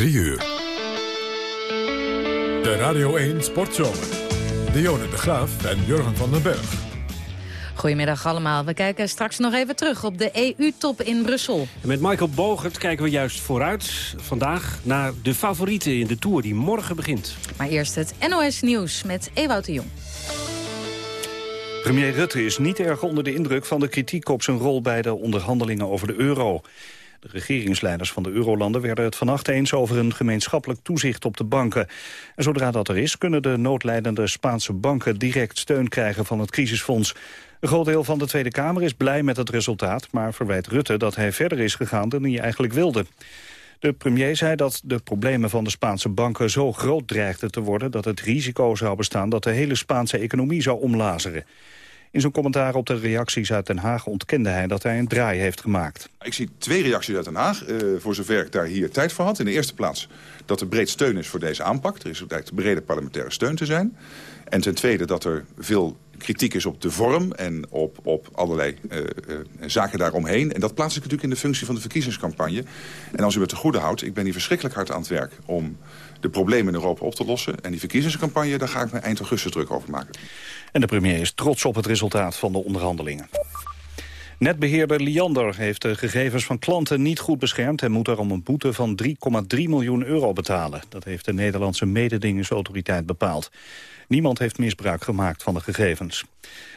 3 uur. De Radio 1 Sportzomer. Dionne de Graaf en Jurgen van den Berg. Goedemiddag allemaal. We kijken straks nog even terug op de EU-top in Brussel. En met Michael Bogert kijken we juist vooruit vandaag naar de favorieten in de Tour die morgen begint. Maar eerst het NOS Nieuws met Ewout de Jong. Premier Rutte is niet erg onder de indruk van de kritiek op zijn rol bij de onderhandelingen over de euro. De regeringsleiders van de eurolanden werden het vannacht eens over een gemeenschappelijk toezicht op de banken. En zodra dat er is, kunnen de noodlijdende Spaanse banken direct steun krijgen van het crisisfonds. Een groot deel van de Tweede Kamer is blij met het resultaat, maar verwijt Rutte dat hij verder is gegaan dan hij eigenlijk wilde. De premier zei dat de problemen van de Spaanse banken zo groot dreigden te worden... dat het risico zou bestaan dat de hele Spaanse economie zou omlazeren. In zijn commentaar op de reacties uit Den Haag ontkende hij dat hij een draai heeft gemaakt. Ik zie twee reacties uit Den Haag, uh, voor zover ik daar hier tijd voor had. In de eerste plaats dat er breed steun is voor deze aanpak. Er is blijkt brede parlementaire steun te zijn. En ten tweede dat er veel kritiek is op de vorm en op, op allerlei uh, zaken daaromheen. En dat plaats ik natuurlijk in de functie van de verkiezingscampagne. En als u het te goede houdt, ik ben hier verschrikkelijk hard aan het werk... om de problemen in Europa op te lossen. En die verkiezingscampagne, daar ga ik me eind augustus druk over maken. En de premier is trots op het resultaat van de onderhandelingen. Netbeheerder Liander heeft de gegevens van klanten niet goed beschermd... en moet daarom een boete van 3,3 miljoen euro betalen. Dat heeft de Nederlandse mededingingsautoriteit bepaald. Niemand heeft misbruik gemaakt van de gegevens.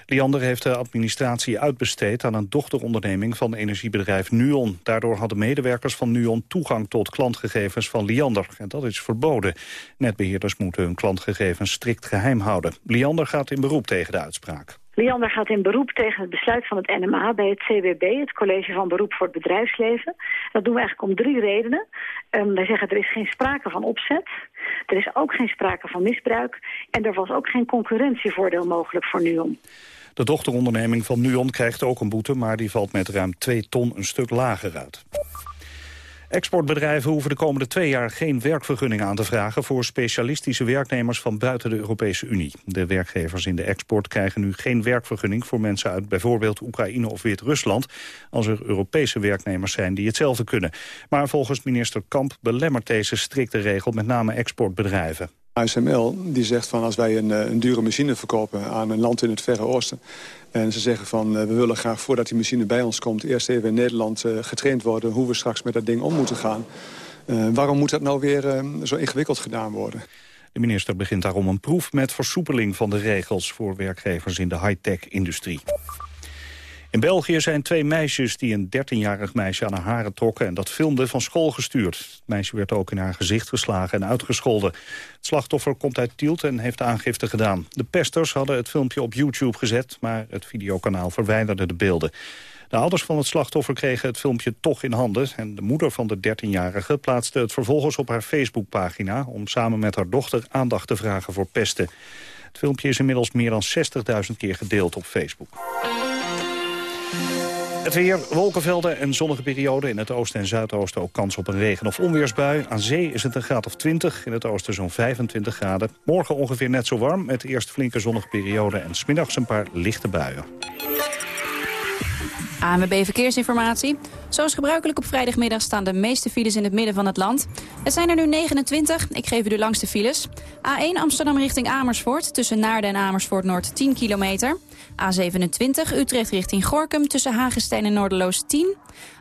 Liander heeft de administratie uitbesteed aan een dochteronderneming van energiebedrijf Nuon. Daardoor hadden medewerkers van Nuon toegang tot klantgegevens van Liander. En dat is verboden. Netbeheerders moeten hun klantgegevens strikt geheim houden. Liander gaat in beroep tegen de uitspraak. Liander gaat in beroep tegen het besluit van het NMA bij het CWB, het College van Beroep voor het Bedrijfsleven. Dat doen we eigenlijk om drie redenen. Um, wij zeggen er is geen sprake van opzet, er is ook geen sprake van misbruik en er was ook geen concurrentievoordeel mogelijk voor NUON. De dochteronderneming van NUON krijgt ook een boete, maar die valt met ruim 2 ton een stuk lager uit. Exportbedrijven hoeven de komende twee jaar geen werkvergunning aan te vragen voor specialistische werknemers van buiten de Europese Unie. De werkgevers in de export krijgen nu geen werkvergunning voor mensen uit bijvoorbeeld Oekraïne of Wit-Rusland, als er Europese werknemers zijn die hetzelfde kunnen. Maar volgens minister Kamp belemmert deze strikte regel met name exportbedrijven. ASML die zegt van als wij een, eh, een, dure machine verkopen aan een land in het Verre Oosten... en ze zeggen van eh, we willen graag voordat die machine bij ons komt... eerst even in Nederland uh, getraind worden hoe we straks met dat ding om moeten gaan. Waarom moet dat nou weer zo ingewikkeld gedaan worden? De minister begint daarom een proef met versoepeling van de regels... voor werkgevers in de high-tech-industrie. In België zijn twee meisjes die een 13-jarig meisje aan haar haren trokken... en dat filmden van school gestuurd. Het meisje werd ook in haar gezicht geslagen en uitgescholden. Het slachtoffer komt uit Tielt en heeft aangifte gedaan. De pesters hadden het filmpje op YouTube gezet... maar het videokanaal verwijderde de beelden. De ouders van het slachtoffer kregen het filmpje toch in handen... en de moeder van de 13-jarige plaatste het vervolgens op haar Facebookpagina... om samen met haar dochter aandacht te vragen voor pesten. Het filmpje is inmiddels meer dan 60.000 keer gedeeld op Facebook. Het weer, wolkenvelden en zonnige perioden. In het oosten en zuidoosten ook kans op een regen- of onweersbui. Aan zee is het een graad of 20, in het oosten zo'n 25 graden. Morgen ongeveer net zo warm, met eerst flinke zonnige perioden... en smiddags een paar lichte buien. ANWB Verkeersinformatie. Zoals gebruikelijk op vrijdagmiddag staan de meeste files in het midden van het land. Het zijn er nu 29. Ik geef u de langste files. A1 Amsterdam richting Amersfoort. Tussen Naarden en Amersfoort Noord 10 kilometer. A27 Utrecht richting Gorkum tussen Hagestein en Noorderloos 10.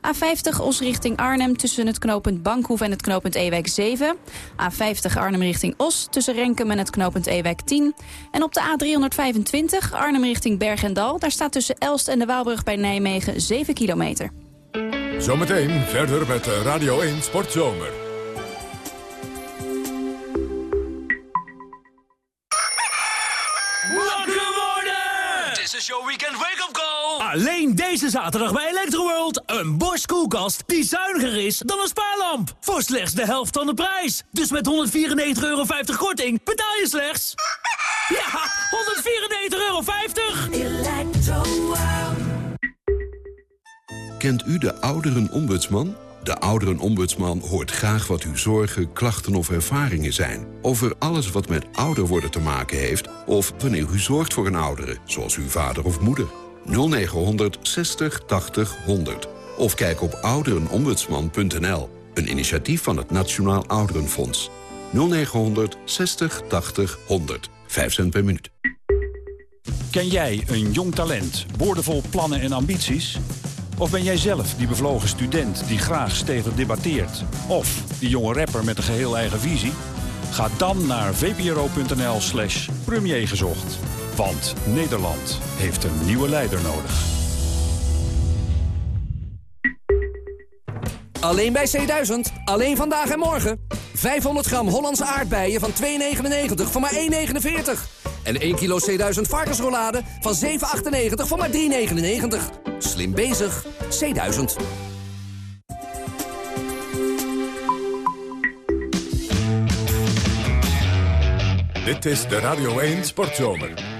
A50 Os richting Arnhem tussen het knooppunt Bankhoef en het knooppunt Ewijk 7. A50 Arnhem richting Os tussen Renkum en het knooppunt Ewijk 10. En op de A325 Arnhem richting Berg en Dal. Daar staat tussen Elst en de Waalbrug bij Nijmegen 7 kilometer. Zometeen verder met Radio 1 Sportzomer. Alleen deze zaterdag bij Electroworld. Een Bosch koelkast die zuiniger is dan een spaarlamp. Voor slechts de helft van de prijs. Dus met 194,50 euro korting betaal je slechts... Ja, 194,50 euro. Kent u de ouderenombudsman? De ouderenombudsman hoort graag wat uw zorgen, klachten of ervaringen zijn... over alles wat met ouder worden te maken heeft... of wanneer u zorgt voor een oudere, zoals uw vader of moeder. 0900 60 80 100. Of kijk op ouderenombudsman.nl. Een initiatief van het Nationaal Ouderenfonds. 0900 60 80 100. 5 cent per minuut. Ken jij een jong talent, boordevol plannen en ambities? Of ben jij zelf die bevlogen student die graag stevig debatteert? Of die jonge rapper met een geheel eigen visie? Ga dan naar vpro.nl slash premier gezocht. Want Nederland heeft een nieuwe leider nodig. Alleen bij C1000. Alleen vandaag en morgen. 500 gram Hollandse aardbeien van 2,99 voor maar 1,49. En 1 kilo C1000 varkensrollade van 7,98 voor maar 3,99. Slim bezig. C1000. Dit is de Radio 1 Sportzomer.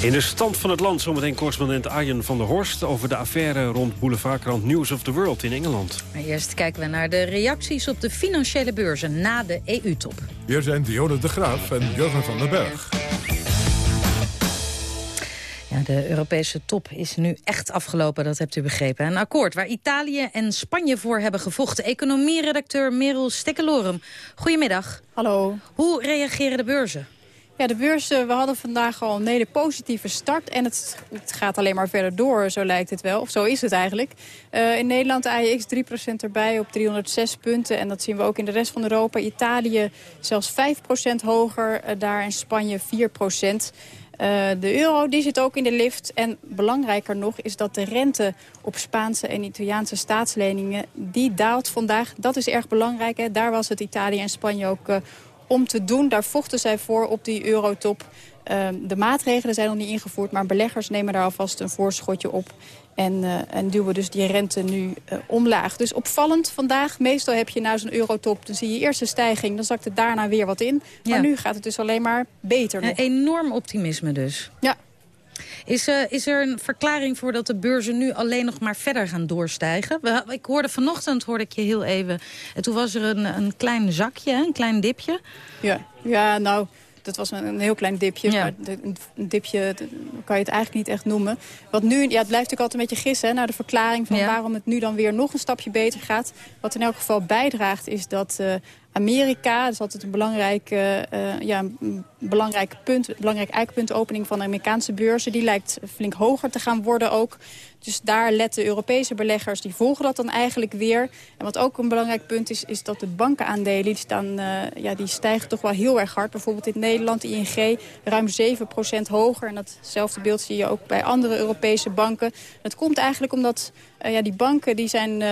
In de stand van het land zometeen correspondent Arjen van der Horst... over de affaire rond boulevardkrant News of the World in Engeland. Maar eerst kijken we naar de reacties op de financiële beurzen na de EU-top. Hier zijn Dionne de Graaf en Jurgen van den Berg. Ja, de Europese top is nu echt afgelopen, dat hebt u begrepen. Een akkoord waar Italië en Spanje voor hebben gevochten. Economieredacteur Merel Stekkelorum, goedemiddag. Hallo. Hoe reageren de beurzen? Ja, de beurzen, we hadden vandaag al een hele positieve start. En het, het, gaat alleen maar verder door, zo lijkt het wel. Of zo is het eigenlijk. Uh, in Nederland AEX 3% erbij op 306 punten. En dat zien we ook in de rest van Europa. Italië zelfs 5% hoger, uh, daar in Spanje 4%. Uh, de euro die zit ook in de lift. En belangrijker nog is dat de rente op Spaanse en Italiaanse staatsleningen... die daalt vandaag. Dat is erg belangrijk. Hè. Daar was het Italië en Spanje ook om te doen. Daar vochten zij voor op die eurotop. Uh, de maatregelen zijn nog niet ingevoerd, maar beleggers nemen daar alvast een voorschotje op. En, uh, en duwen dus die rente nu uh, omlaag. Dus opvallend vandaag. Meestal heb je na zo'n eurotop, dan zie je eerst een stijging. Dan zakt het daarna weer wat in. Maar Ja. nu gaat het dus alleen maar beter. Een enorm optimisme dus. Ja. Is, eh, is er een verklaring voor dat de beurzen nu alleen nog maar verder gaan doorstijgen? We, ik hoorde vanochtend, hoorde ik je heel even... En toen was er een, een klein zakje, een klein dipje. Ja, ja nou, dat was een, heel klein dipje. Maar een, dipje kan je het eigenlijk niet echt noemen. Wat nu, ja, het blijft natuurlijk altijd een beetje gissen... Hè, naar de verklaring van Ja. waarom het nu dan weer nog een stapje beter gaat. Wat in elk geval bijdraagt is dat eh, Amerika... dat is altijd een belangrijk, eh, eh, ja, een belangrijk punt... belangrijk eikpunt, opening van de Amerikaanse beurzen... die lijkt flink hoger te gaan worden ook. Dus daar letten Europese beleggers, die volgen dat dan eigenlijk weer. En wat ook een belangrijk punt is, is dat de bankenaandelen... die, staan, eh, ja, die stijgen toch wel heel erg hard. Bijvoorbeeld in Nederland, ING, ruim 7% hoger. En datzelfde beeld zie je ook bij andere Europese banken. Dat komt eigenlijk omdat eh, ja, die banken, die zijn,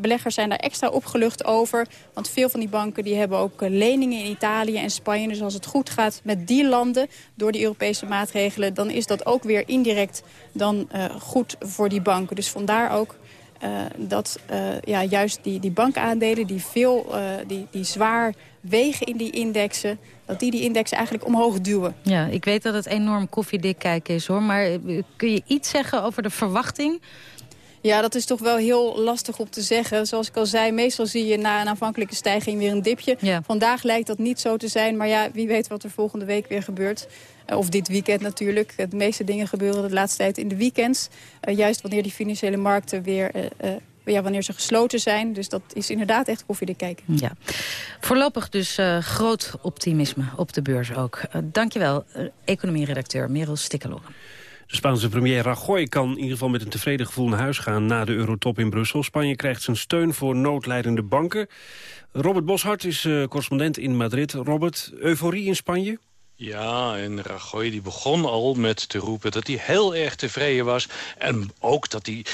beleggers zijn daar extra opgelucht over. Want veel van die banken die hebben ook eh, leningen in Italië en Spanje. Dus als het goed gaat met die landen door die Europese maatregelen... dan is dat ook weer indirect dan eh, goed voor die banken. Dus vandaar ook eh, dat ja, juist die, die bankaandelen die, veel, die, die zwaar wegen in die indexen... dat die die indexen eigenlijk omhoog duwen. Ja, ik weet dat het enorm koffiedik kijken is hoor. Maar kun je iets zeggen over de verwachting? Ja, dat is toch wel heel lastig om te zeggen. Zoals ik al zei, meestal zie je na een aanvankelijke stijging weer een dipje. Vandaag lijkt dat niet zo te zijn, maar ja, wie weet wat er volgende week weer gebeurt. Eh, Of dit weekend natuurlijk. De meeste dingen gebeuren de laatste tijd in de weekends. Eh, juist wanneer die financiële markten weer... eh, ja, wanneer ze gesloten zijn. Dus dat is inderdaad echt koffiedik kijken. Ja. Voorlopig dus groot optimisme op de beurs ook. Uh, dankjewel, uh, economieredacteur Merel Stikkeloren. De Spaanse premier Rajoy kan in ieder geval met een tevreden gevoel naar huis gaan na de eurotop in Brussel. Spanje krijgt zijn steun voor noodlijdende banken. Robert Boshart is uh, correspondent in Madrid. Robert, euforie in Spanje? Ja, en Rajoy die begon al met te roepen dat hij heel erg tevreden was. En ook dat hij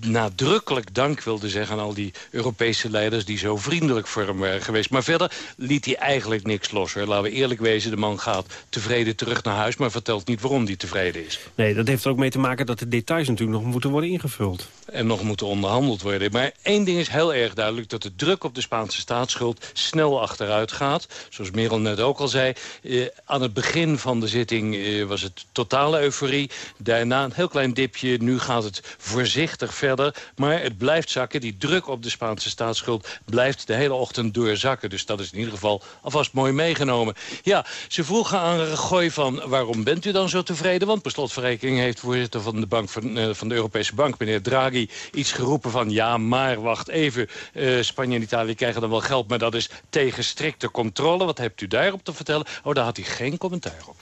nadrukkelijk dank wilde zeggen aan al die Europese leiders... die zo vriendelijk voor hem waren geweest. Maar verder liet hij eigenlijk niks los. Hoor. Laten we eerlijk wezen, de man gaat tevreden terug naar huis... maar vertelt niet waarom hij tevreden is. Nee, dat heeft er ook mee te maken dat de details natuurlijk nog moeten worden ingevuld. En nog moeten onderhandeld worden. Maar één ding is heel erg duidelijk... dat de druk op de Spaanse staatsschuld snel achteruit gaat. Zoals Merel net ook al zei. Eh, aan het begin van de zitting eh, was het totale euforie. Daarna een heel klein dipje. Nu gaat het voorzichtig verder. Maar het blijft zakken. Die druk op de Spaanse staatsschuld blijft de hele ochtend doorzakken. Dus dat is in ieder geval alvast mooi meegenomen. Ja, ze vroegen aan Rajoy van waarom bent u dan zo tevreden? Want per slotverrekening heeft voorzitter van de, bank van, uh, van de Europese Bank, meneer Draghi, iets geroepen van ja, maar wacht even. Uh, Spanje en Italië krijgen dan wel geld, maar dat is tegen strikte controle. Wat hebt u daarop te vertellen? Oh, daar had hij geen commentaar op.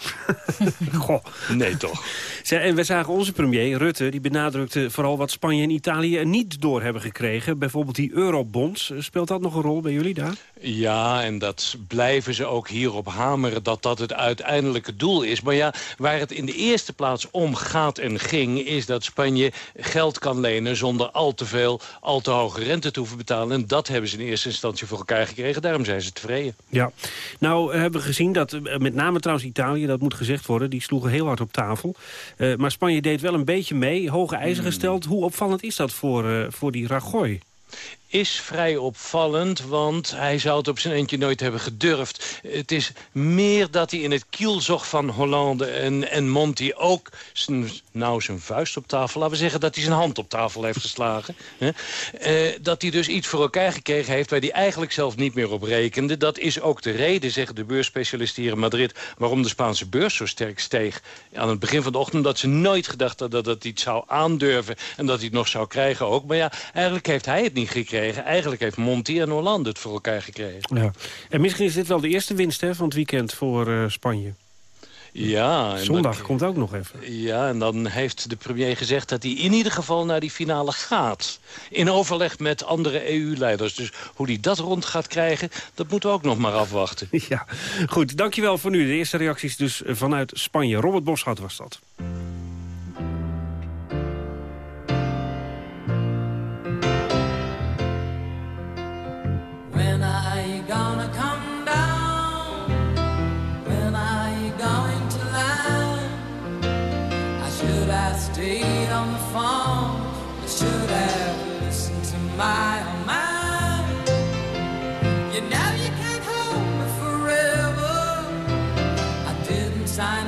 Goh. Nee, toch. En we zagen onze premier, Rutte, die benadrukte vooral wat Spanje en Italië niet door hebben gekregen. Bijvoorbeeld die eurobonds. Speelt dat nog een rol bij jullie daar? Ja, en dat blijven ze ook hierop hameren dat dat het uiteindelijke doel is. Maar ja, waar het in de eerste plaats om gaat en ging... is dat Spanje geld kan lenen zonder al te veel, al te hoge rente te hoeven betalen. En dat hebben ze in eerste instantie voor elkaar gekregen. Daarom zijn ze tevreden. Ja, nou hebben we gezien dat, eh, met name trouwens Italië, dat moet gezegd worden... die sloegen heel hard op tafel. Uh, maar Spanje deed wel een beetje mee, hoge eisen hmm. gesteld. Hoe opvallend is dat voor, uh, voor die Rajoy? Is vrij opvallend, want hij zou het op zijn eentje nooit hebben gedurfd. Het is meer dat hij in het kielzog van Hollande en, en Monti ook zijn, nou, zijn vuist op tafel... laten we zeggen dat hij zijn hand op tafel heeft geslagen. Uh, dat hij dus iets voor elkaar gekregen heeft waar hij eigenlijk zelf niet meer op rekende. Dat is ook de reden, zeggen de beursspecialisten hier in Madrid... waarom de Spaanse beurs zo sterk steeg aan het begin van de ochtend... dat ze nooit gedacht hadden dat hij het zou aandurven en dat hij het nog zou krijgen ook. Maar ja, eigenlijk heeft hij het niet gekregen Eigenlijk heeft Monti en Hollande het voor elkaar gekregen. Ja. En misschien is dit wel de eerste winst hè, van het weekend voor uh, Spanje. Ja. En Zondag komt ook nog even. Ja, en dan heeft de premier gezegd dat hij in ieder geval naar die finale gaat. In overleg met andere EU-leiders. Dus hoe hij dat rond gaat krijgen, dat moeten we ook nog maar afwachten. Ja, goed. Dankjewel voor nu. De eerste reacties dus vanuit Spanje. Robert Boschat was dat. You now you can't hold me forever. I didn't sign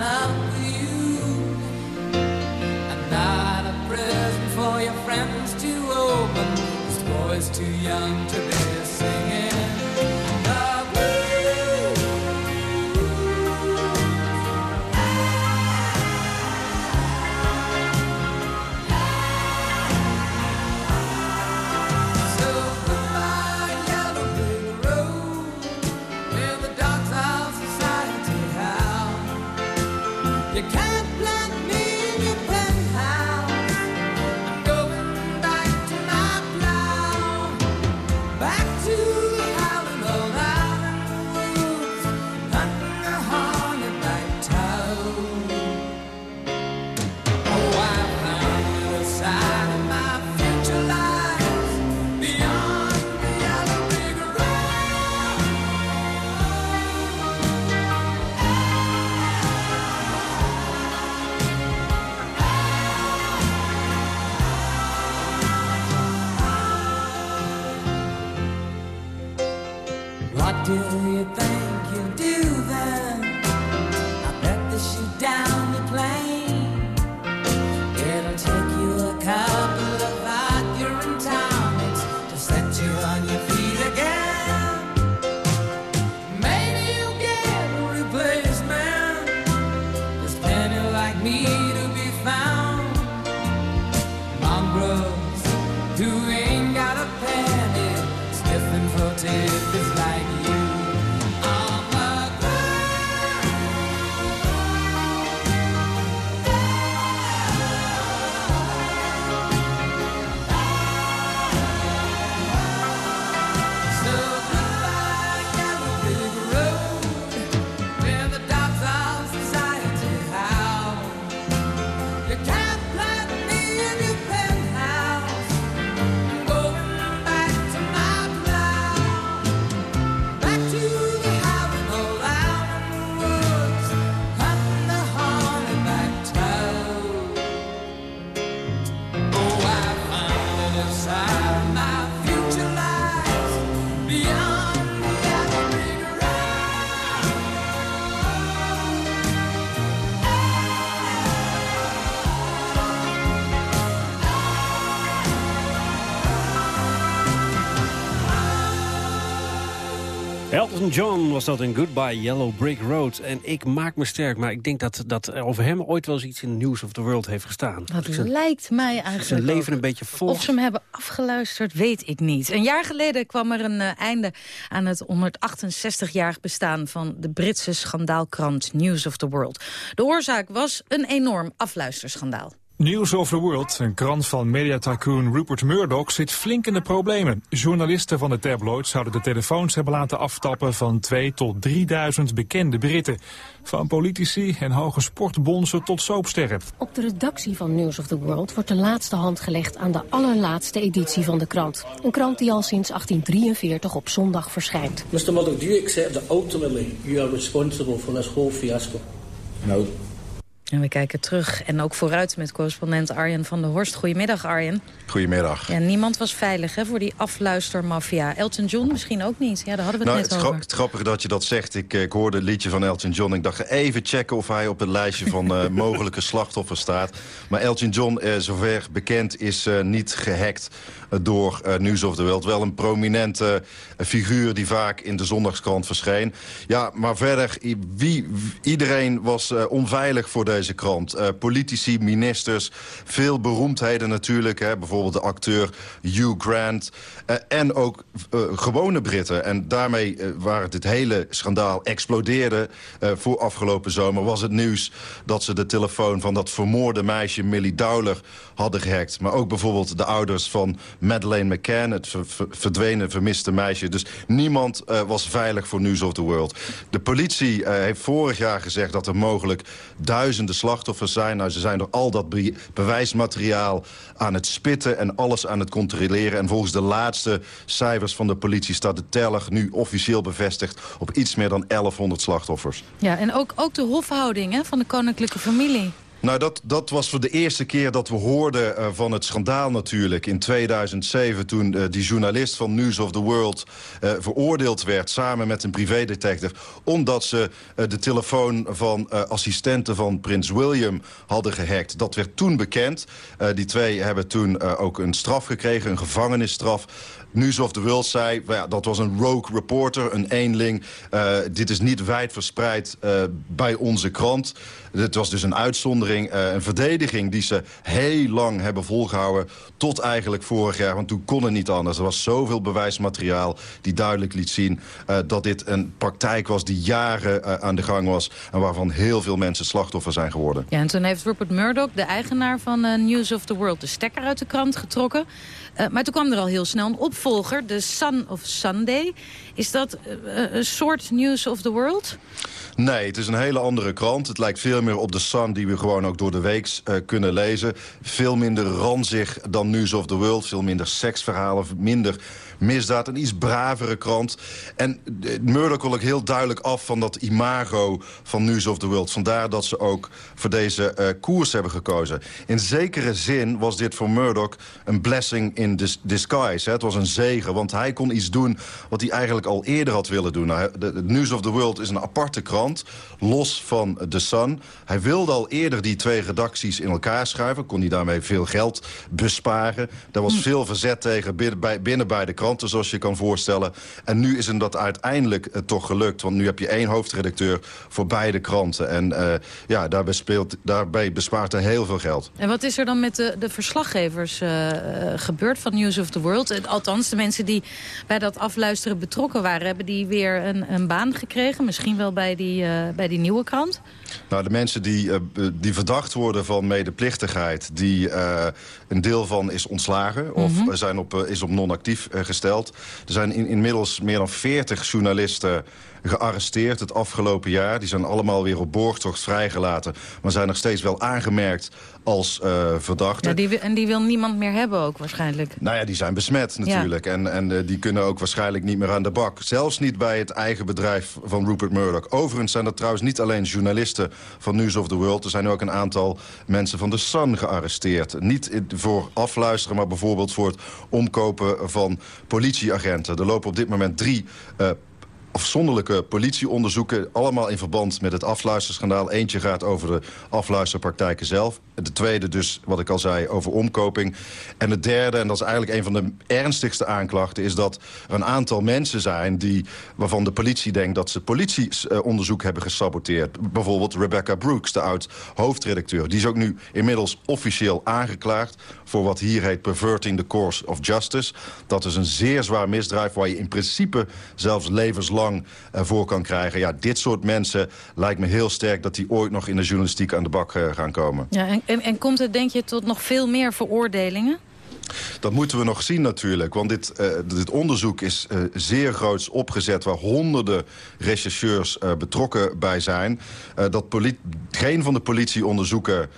do you think? Elton John was dat in Goodbye Yellow Brick Road. En ik maak me sterk, maar ik denk dat, dat over hem ooit wel eens iets in News of the World heeft gestaan. Dat lijkt mij eigenlijk Zijn leven ook. een beetje vol. Of ze hem hebben afgeluisterd, weet ik niet. Een jaar geleden kwam er een eh, einde aan het 168-jarig bestaan... van de Britse schandaalkrant News of the World. De oorzaak was een enorm afluisterschandaal. News of the World, een krant van mediatycoon Rupert Murdoch, zit flink in de problemen. Journalisten van de tabloid zouden de telefoons hebben laten aftappen van 2 tot 3000 bekende Britten. Van politici en hoge sportbonzen tot soapsterren. Op de redactie van News of the World wordt de laatste hand gelegd aan de allerlaatste editie van de krant. Een krant die al sinds 1843 op zondag verschijnt. Mr. Murdoch, do you accept that ultimately you are responsible for this whole fiasco? No. En we kijken terug en ook vooruit met correspondent Arjen van der Horst. Goedemiddag Arjen. Goedemiddag. Ja, niemand was veilig hè, voor die afluistermafia. Elton John misschien ook niet. Ja, daar hadden we het Nou, net het, over. het grappige dat je dat zegt. Ik, eh, ik hoorde het liedje van Elton John. Ik dacht even checken of hij op het lijstje van eh, mogelijke slachtoffers staat. Maar Elton John, eh, zover bekend, is niet gehackt eh, door News of the World. Wel een prominente figuur die vaak in de zondagskrant verscheen. Ja, maar verder, wie, iedereen was onveilig voor deze Eh, politici, ministers, veel beroemdheden natuurlijk. Hè, bijvoorbeeld de acteur Hugh Grant. Eh, en ook eh, gewone Britten. En daarmee, eh, waar het dit hele schandaal explodeerde... voor afgelopen zomer, was het nieuws... dat ze de telefoon van dat vermoorde meisje Millie Dowler hadden gehackt. Maar ook bijvoorbeeld de ouders van Madeleine McCann... het ver- ver- verdwenen, vermiste meisje. Dus niemand was veilig voor News of the World. De politie heeft vorig jaar gezegd dat er mogelijk duizenden slachtoffers zijn. Nou, ze zijn door al dat be- bewijsmateriaal aan het spitten... en alles aan het controleren. En volgens de laatste cijfers van de politie staat de teller nu officieel bevestigd... op iets meer dan 1100 slachtoffers. Ja, en ook, ook de hofhouding hè, van de koninklijke familie. Nou, dat, dat was voor de eerste keer dat we hoorden eh, van het schandaal natuurlijk. In 2007, toen eh, die journalist van News of the World eh, veroordeeld werd... samen met een privédetective, omdat ze de telefoon van assistenten van prins William hadden gehackt. Dat werd toen bekend. Die twee hebben toen ook een straf gekregen, een gevangenisstraf. News of the World zei, ja, dat was een rogue reporter, een eenling. Eh, dit is niet wijd verspreid eh, bij onze krant. Dit was dus een uitzondering, eh, een verdediging die ze heel lang hebben volgehouden. Tot eigenlijk vorig jaar, want toen kon het niet anders. Er was zoveel bewijsmateriaal die duidelijk liet zien... dat dit een praktijk was die jaren aan de gang was... en waarvan heel veel mensen slachtoffer zijn geworden. Ja, en toen heeft Rupert Murdoch, de eigenaar van News of the World... de stekker uit de krant getrokken. Eh, maar toen kwam er al heel snel een opvolger, de Sun of Sunday. Is dat eh, een soort News of the World? Nee, het is een hele andere krant. Het lijkt veel meer op de Sun die we gewoon ook door de week eh, kunnen lezen. Veel minder ranzig dan News of the World. Veel minder seksverhalen, minder misdaad. Een iets bravere krant. En eh, Murdoch wil ook heel duidelijk af van dat imago van News of the World. Vandaar dat ze ook voor deze eh, koers hebben gekozen. In zekere zin was dit voor Murdoch een blessing in dis- disguise. Hè. Het was een zegen, want hij kon iets doen wat hij eigenlijk al eerder had willen doen. Nou, de, de News of the World is een aparte krant, los van The Sun. Hij wilde al eerder die twee redacties in elkaar schuiven. Kon hij daarmee veel geld besparen. Er was veel verzet tegen binnen bij, binnen bij de kranten, zoals je kan voorstellen. En nu is hem dat uiteindelijk eh, toch gelukt. Want nu heb je één hoofdredacteur voor beide kranten. En eh, ja, daarbij, speelt, daarbij bespaart hij heel veel geld. En wat is er dan met de, de verslaggevers eh, gebeurd van News of the World? Althans, de mensen die bij dat afluisteren betrokken waren... hebben die weer een, een baan gekregen? Misschien wel bij die, bij die nieuwe krant? Nou, de mensen die, die verdacht worden van medeplichtigheid... die een deel van is ontslagen of Mhm. zijn op, is op non-actief eh, gesteld. Er zijn in, inmiddels meer dan 40 journalisten gearresteerd het afgelopen jaar. Die zijn allemaal weer op borgtocht vrijgelaten. Maar zijn nog steeds wel aangemerkt als verdachten. Ja, die, en die wil niemand meer hebben ook waarschijnlijk. Nou ja, die zijn besmet natuurlijk. En, en eh, die kunnen ook waarschijnlijk niet meer aan de bak. Zelfs niet bij het eigen bedrijf van Rupert Murdoch. Overigens zijn er trouwens niet alleen journalisten van News of the World. Er zijn ook een aantal mensen van The Sun gearresteerd. Niet voor afluisteren, maar bijvoorbeeld voor het omkopen van politieagenten. Er lopen op dit moment drie... eh, afzonderlijke politieonderzoeken... allemaal in verband met het afluisterschandaal. Eentje gaat over de afluisterpraktijken zelf. De tweede dus, wat ik al zei, over omkoping. En het derde, en dat is eigenlijk een van de ernstigste aanklachten... is dat er een aantal mensen zijn die, waarvan de politie denkt... dat ze politieonderzoek hebben gesaboteerd. Bijvoorbeeld Rebecca Brooks, de oud-hoofdredacteur. Die is ook nu inmiddels officieel aangeklaagd... voor wat hier heet perverting the course of justice. Dat is een zeer zwaar misdrijf waar je in principe zelfs levenslang voor kan krijgen. Ja, dit soort mensen lijkt me heel sterk dat die ooit nog in de journalistiek aan de bak uh, gaan komen. Ja, en, en, en komt het, denk je, tot nog veel meer veroordelingen? Dat moeten we nog zien natuurlijk. Want dit, uh, dit onderzoek is uh, zeer groots opgezet... waar honderden rechercheurs uh, betrokken bij zijn. dat geen van de politieonderzoeken...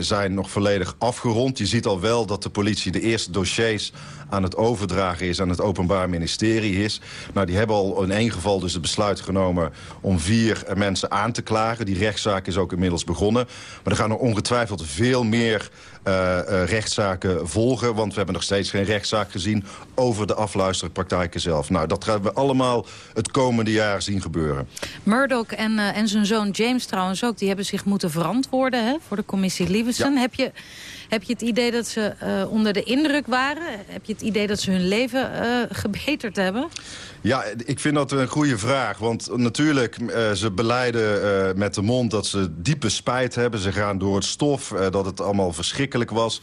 Zijn nog volledig afgerond. Je ziet al wel dat de politie de eerste dossiers aan het overdragen is aan het Openbaar Ministerie is. Nou, die hebben al in één geval dus het besluit genomen om vier mensen aan te klagen. Die rechtszaak is ook inmiddels begonnen. Maar er gaan er ongetwijfeld veel meer uh, uh, rechtszaken volgen. Want we hebben nog steeds geen rechtszaak gezien over de afluisterpraktijken zelf. Nou, dat gaan we allemaal het komende jaar zien gebeuren. Murdoch en, uh, en zijn zoon James trouwens ook, die hebben zich moeten verantwoorden hè, voor de commissie. Ja. Heb je... Heb je het idee dat ze uh, onder de indruk waren? Heb je het idee dat ze hun leven uh, gebeterd hebben? Ja, ik vind dat een goede vraag. Want natuurlijk, uh, ze beleiden met de mond dat ze diepe spijt hebben. Ze gaan door het stof, dat het allemaal verschrikkelijk was.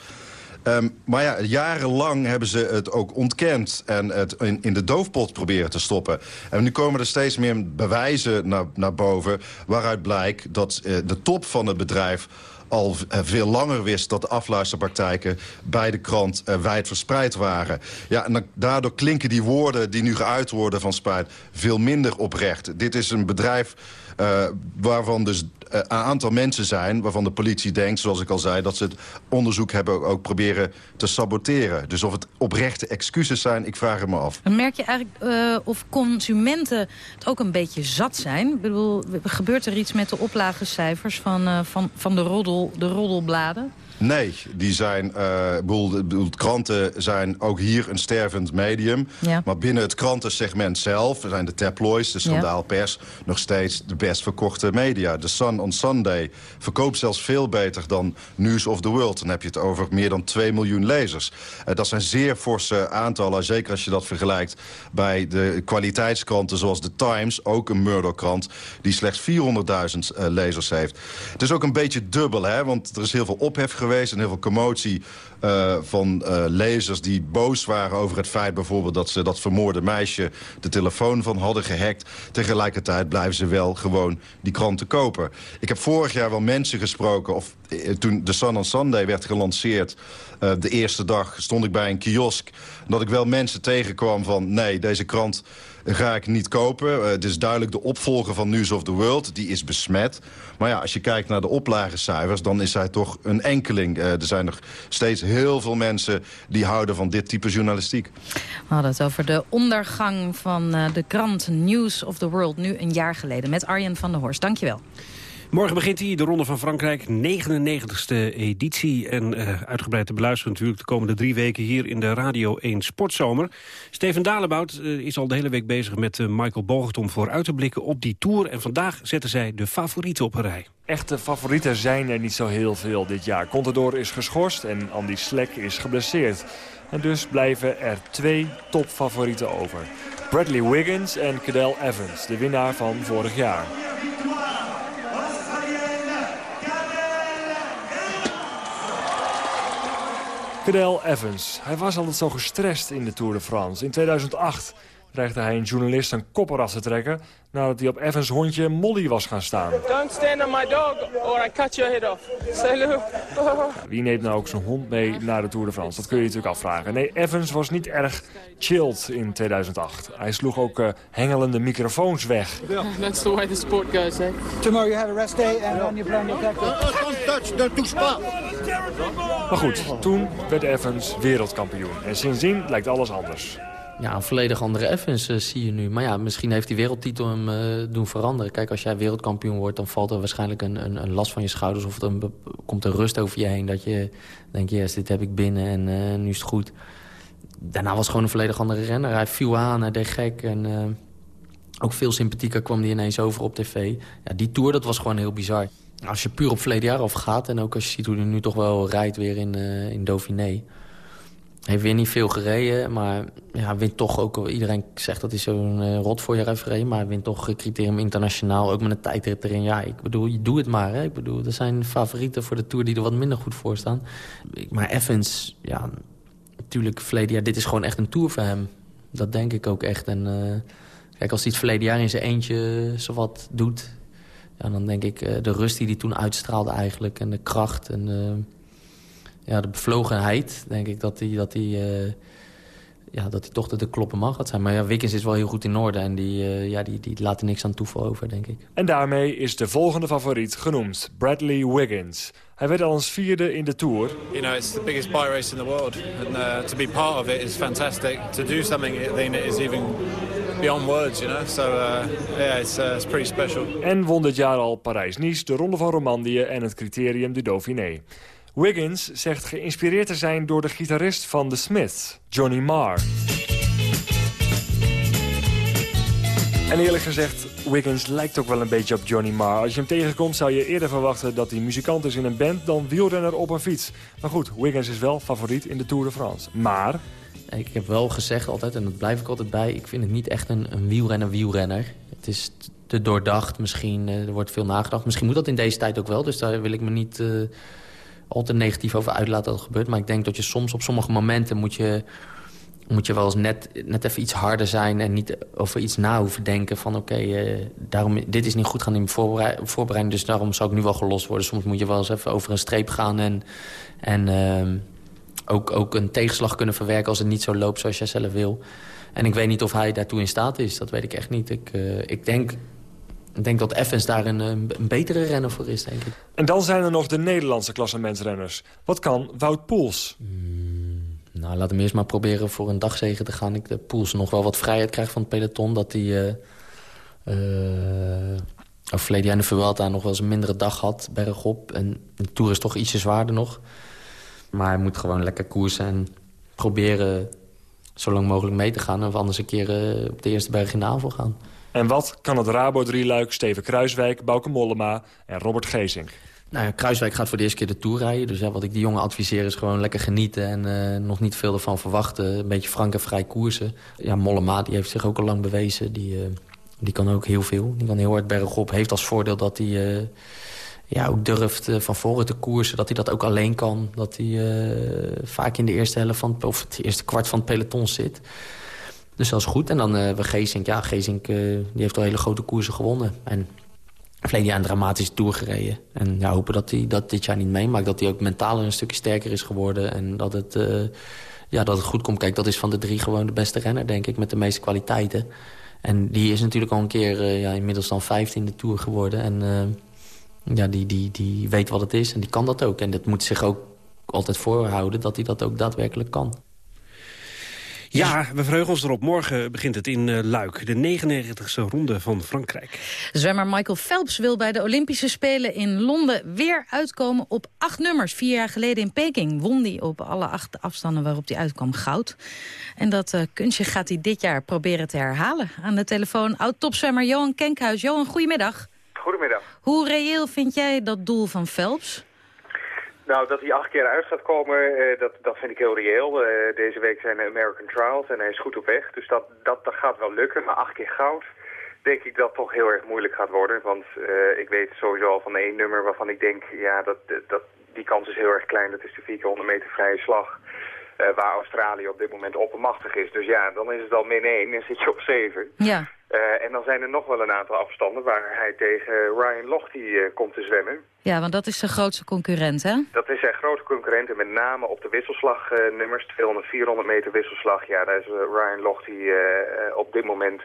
Um, maar ja, jarenlang hebben ze het ook ontkend en het in, in, de doofpot proberen te stoppen. En nu komen er steeds meer bewijzen naar, naar boven... waaruit blijkt dat de top van het bedrijf al veel langer wist dat de afluisterpraktijken bij de krant uh, wijd verspreid waren. Ja, en daardoor klinken die woorden die nu geuit worden van spijt veel minder oprecht. Dit is een bedrijf uh, waarvan dus een aantal mensen zijn waarvan de politie denkt, zoals ik al zei... dat ze het onderzoek hebben ook proberen te saboteren. Dus of het oprechte excuses zijn, ik vraag het me af. Merk je eigenlijk uh, of consumenten het ook een beetje zat zijn? Ik bedoel, gebeurt er iets met de oplagecijfers van, van, van de, roddel, de roddelbladen? Nee, die zijn, uh, bedoel, bedoel, kranten zijn ook hier een stervend medium. Ja. Maar binnen het krantensegment zelf zijn de tabloids, de schandaalpers... Ja. nog steeds de best verkochte media. De Sun on Sunday verkoopt zelfs veel beter dan News of the World. Dan heb je het over meer dan 2 miljoen lezers. Uh, dat zijn zeer forse aantallen, zeker als je dat vergelijkt... bij de kwaliteitskranten zoals The Times, ook een Murdoch-krant... die slechts 400.000 uh, lezers heeft. Het is ook een beetje dubbel, hè, want er is heel veel ophef geweest geweest en heel veel commotie uh, van uh, lezers die boos waren over het feit bijvoorbeeld... dat ze dat vermoorde meisje de telefoon van hadden gehackt. Tegelijkertijd blijven ze wel gewoon die kranten kopen. Ik heb vorig jaar wel mensen gesproken... of uh, toen de Sun on Sunday werd gelanceerd... de eerste dag stond ik bij een kiosk... dat ik wel mensen tegenkwam van... nee, deze krant ga ik niet kopen. Uh, het is duidelijk de opvolger van News of the World. Die is besmet. Maar ja, als je kijkt naar de oplagecijfers... dan is hij toch een enkeling. Uh, er zijn nog steeds heel veel mensen die houden van dit type journalistiek. We hadden het over de ondergang van uh, de krant News of the World... nu een jaar geleden met Arjen van der Horst. Dankjewel. Morgen begint hij, de Ronde van Frankrijk, 99ste editie. En uh, uitgebreid te beluisteren natuurlijk de komende drie weken hier in de Radio 1 Sportzomer. Steven Dalebout uh, is al de hele week bezig met uh, Michael Bogert om vooruit te blikken op die Tour. En vandaag zetten zij de favorieten op een rij. Echte favorieten zijn er niet zo heel veel dit jaar. Contador is geschorst en Andy Slek is geblesseerd. En dus blijven er twee topfavorieten over. Bradley Wiggins en Cadel Evans, de winnaar van vorig jaar. Cadel Evans. Hij was altijd zo gestrest in de Tour de France. In 2008 dreigde hij een journalist een kop eraf te trekken... nadat hij op Evans hondje Molly was gaan staan. Don't stand on my dog or I cut your head off. Say Wie neemt nou ook zijn hond mee naar de Tour de France? Dat kun je je natuurlijk afvragen. Nee, Evans was niet erg chilled in 2008. Hij sloeg ook uh, hengelende microfoons weg. That's the way the sport goes, eh? Tomorrow you have a rest day and then you plan your tactics. Don't touch, don't touch pas. Maar goed, toen werd Evans wereldkampioen. En sindsdien lijkt alles anders. Ja, een volledig andere Evans uh, zie je nu. Maar ja, misschien heeft die wereldtitel hem uh, doen veranderen. Kijk, als jij wereldkampioen wordt, dan valt er waarschijnlijk een, een, een last van je schouders. Of er komt er rust over je heen. Dat je denkt, yes, dit heb ik binnen en uh, nu is het goed. Daarna was gewoon een volledig andere renner. Hij viel aan, hij deed gek. En Ook veel sympathieker kwam die ineens over op tv. Ja, die Tour, dat was gewoon heel bizar. Als je puur op verleden jaar afgaat... en ook als je ziet hoe hij nu toch wel rijdt weer in, uh, in Dauphiné... heeft weer niet veel gereden, maar ja, wint toch ook... Iedereen zegt dat hij zo'n uh, rot voor je heeft gereden... maar wint toch criterium internationaal, ook met een tijdrit erin. Ja, ik bedoel, je doe het maar. Hè. Ik bedoel, er zijn favorieten voor de Tour die er wat minder goed voor staan. Maar Evans, ja, natuurlijk verleden jaar... dit is gewoon echt een Tour voor hem. Dat denk ik ook echt. En... Uh, Kijk, als hij het verleden jaar in zijn eentje zowat doet... Ja, dan denk ik de rust die hij toen uitstraalde eigenlijk... en de kracht en ja, de bevlogenheid... denk ik dat hij, dat hij, uh, ja, dat hij toch de, kloppen mag had zijn. Maar ja, Wiggins is wel heel goed in orde... en die, ja, die, die laat er niks aan toeval over, denk ik. En daarmee is de volgende favoriet genoemd. Bradley Wiggins. Hij werd al eens vierde in de Tour. You know, it's the biggest bike race in the world. And uh, to be part of it is fantastic. To do something in it is even beyond words, you know. So uh, yeah, it's, uh, it's pretty special. En won dit jaar al Parijs-Nice, de Ronde van Romandie en het criterium de Dauphiné. Wiggins zegt geïnspireerd te zijn door de gitarist van The Smiths, Johnny Marr. En eerlijk gezegd, Wiggins lijkt ook wel een beetje op Johnny Marr. Als je hem tegenkomt zou je eerder verwachten dat hij muzikant is in een band... dan wielrenner op een fiets. Maar goed, Wiggins is wel favoriet in de Tour de France. Maar... Ik heb wel gezegd altijd, en dat blijf ik altijd bij... ik vind het niet echt een, een wielrenner-wielrenner. Het is te doordacht, misschien uh, er wordt veel nagedacht. Misschien moet dat in deze tijd ook wel, dus daar wil ik me niet... Uh, altijd negatief over uitlaten dat het gebeurt. Maar ik denk dat je soms op sommige momenten moet je moet je wel eens net, net even iets harder zijn... en niet over iets na hoeven denken van... oké, okay, uh, dit is niet goed gaan in voorbereiding... dus daarom zou ik nu wel gelost worden. Soms moet je wel eens even over een streep gaan... en, en uh, ook, ook een tegenslag kunnen verwerken als het niet zo loopt zoals jij zelf wil. En ik weet niet of hij daartoe in staat is. Dat weet ik echt niet. Ik, uh, ik denk... Ik denk dat Evans daar een, een, betere renner voor is, denk ik. En dan zijn er nog de Nederlandse klassementsrenners. Wat kan Wout Poels? Mm, nou, laat hem eerst maar proberen voor een dagzegen te gaan. Ik de Poels nog wel wat vrijheid krijgt van het peloton. Dat hij... Uh, uh, of verleden jaar in de Vuelta nog wel eens een mindere dag had, bergop. En de Tour is toch ietsje zwaarder nog. Maar hij moet gewoon lekker koersen en proberen zo lang mogelijk mee te gaan. Of anders een keer uh, op de eerste berg in de aanval gaan. En wat kan het Rabo-drieluik Steven Kruiswijk, Bauke Mollema en Robert Gezink? Nou ja, Kruiswijk gaat voor de eerste keer de Tour rijden. Dus wat ik die jongen adviseer is gewoon lekker genieten... en uh, nog niet veel ervan verwachten. Een beetje frank en vrij koersen. Ja, Mollema die heeft zich ook al lang bewezen. Die, uh, die kan ook heel veel. Die kan heel hard bergop. Heeft als voordeel dat hij... Uh, ja, ook durft van voren te koersen. Dat hij dat ook alleen kan. Dat hij vaak in de eerste helft van of het eerste kwart van het peloton zit. Dus dat is goed. En dan uh, we Geesink. Ja, Geesink die heeft al hele grote koersen gewonnen. En verleden jaar een dramatische tour gereden. En ja, hopen dat hij dat dit jaar niet meemaakt. Dat hij ook mentaal een stukje sterker is geworden. En dat het, ja, dat het goed komt. Kijk, dat is van de drie gewoon de beste renner, denk ik. Met de meeste kwaliteiten. En die is natuurlijk al een keer ja, inmiddels dan de Tour geworden. En ja, die, die, die weet wat het is en die kan dat ook. En dat moet zich ook altijd voorhouden dat hij dat ook daadwerkelijk kan. Ja, we verheugen ons erop. Morgen begint het in uh, Luik, de 99e ronde van Frankrijk. Zwemmer Michael Phelps wil bij de Olympische Spelen in Londen weer uitkomen op acht nummers. Vier jaar geleden in Peking won hij op alle acht afstanden waarop hij uitkwam goud. En dat uh, kunstje gaat hij dit jaar proberen te herhalen. Aan de telefoon oud-topzwemmer Johan Kenkhuis. Johan, goedemiddag. Goedemiddag. Hoe reëel vind jij dat doel van Phelps? Nou, dat hij acht keer uit gaat komen, uh, dat, dat vind ik heel reëel. Uh, deze week zijn de American Trials en hij is goed op weg. Dus dat, dat, dat gaat wel lukken. Maar acht keer goud, denk ik dat toch heel erg moeilijk gaat worden. Want uh, ik weet sowieso al van één nummer waarvan ik denk, ja, dat, dat, die kans is heel erg klein. Dat is de 400 meter vrije slag. Waar Australië op dit moment oppermachtig is. Dus ja, dan is het al min 1 en zit je op 7. Ja. Uh, en dan zijn er nog wel een aantal afstanden waar hij tegen Ryan Lochte uh, komt te zwemmen. Ja, want dat is zijn grootste concurrent, hè? Dat is zijn grote concurrent en met name op de wisselslagnummers, uh, 200, 400 meter wisselslag. Ja, daar is Ryan Lochte op dit moment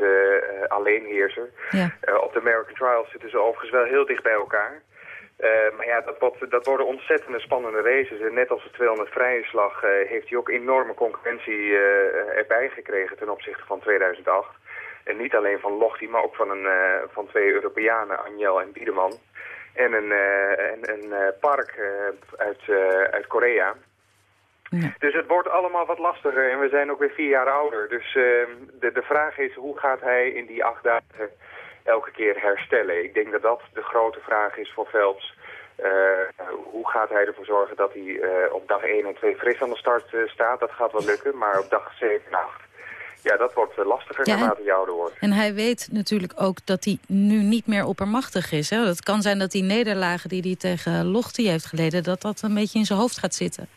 alleen heerser. Ja. op de American Trials zitten ze overigens wel heel dicht bij elkaar. Maar ja, dat, wordt, dat worden ontzettende spannende races. En net als de 200 vrije slag heeft hij ook enorme concurrentie erbij gekregen ten opzichte van 2008. En niet alleen van Lochti, maar ook van, een, van twee Europeanen, Anjel en Biedeman. En een, een, een park uit, uit Korea. Dus het wordt allemaal wat lastiger en we zijn ook weer vier jaar ouder. Dus ehm, de, de vraag is, hoe gaat hij in die acht dagen elke keer herstellen? Ik denk dat dat de grote vraag is voor Phelps. Eh, hoe gaat hij ervoor zorgen dat hij eh, op dag 1 en 2 fris aan de start eh, staat? Dat gaat wel lukken, maar op dag 7 en 8... Ja, dat wordt lastiger Ja, naarmate hij ouder wordt. En hij weet natuurlijk ook dat hij nu niet meer oppermachtig is. Hè? Het kan zijn dat die nederlagen die hij tegen Lochti heeft geleden... dat dat een beetje in zijn hoofd gaat zitten.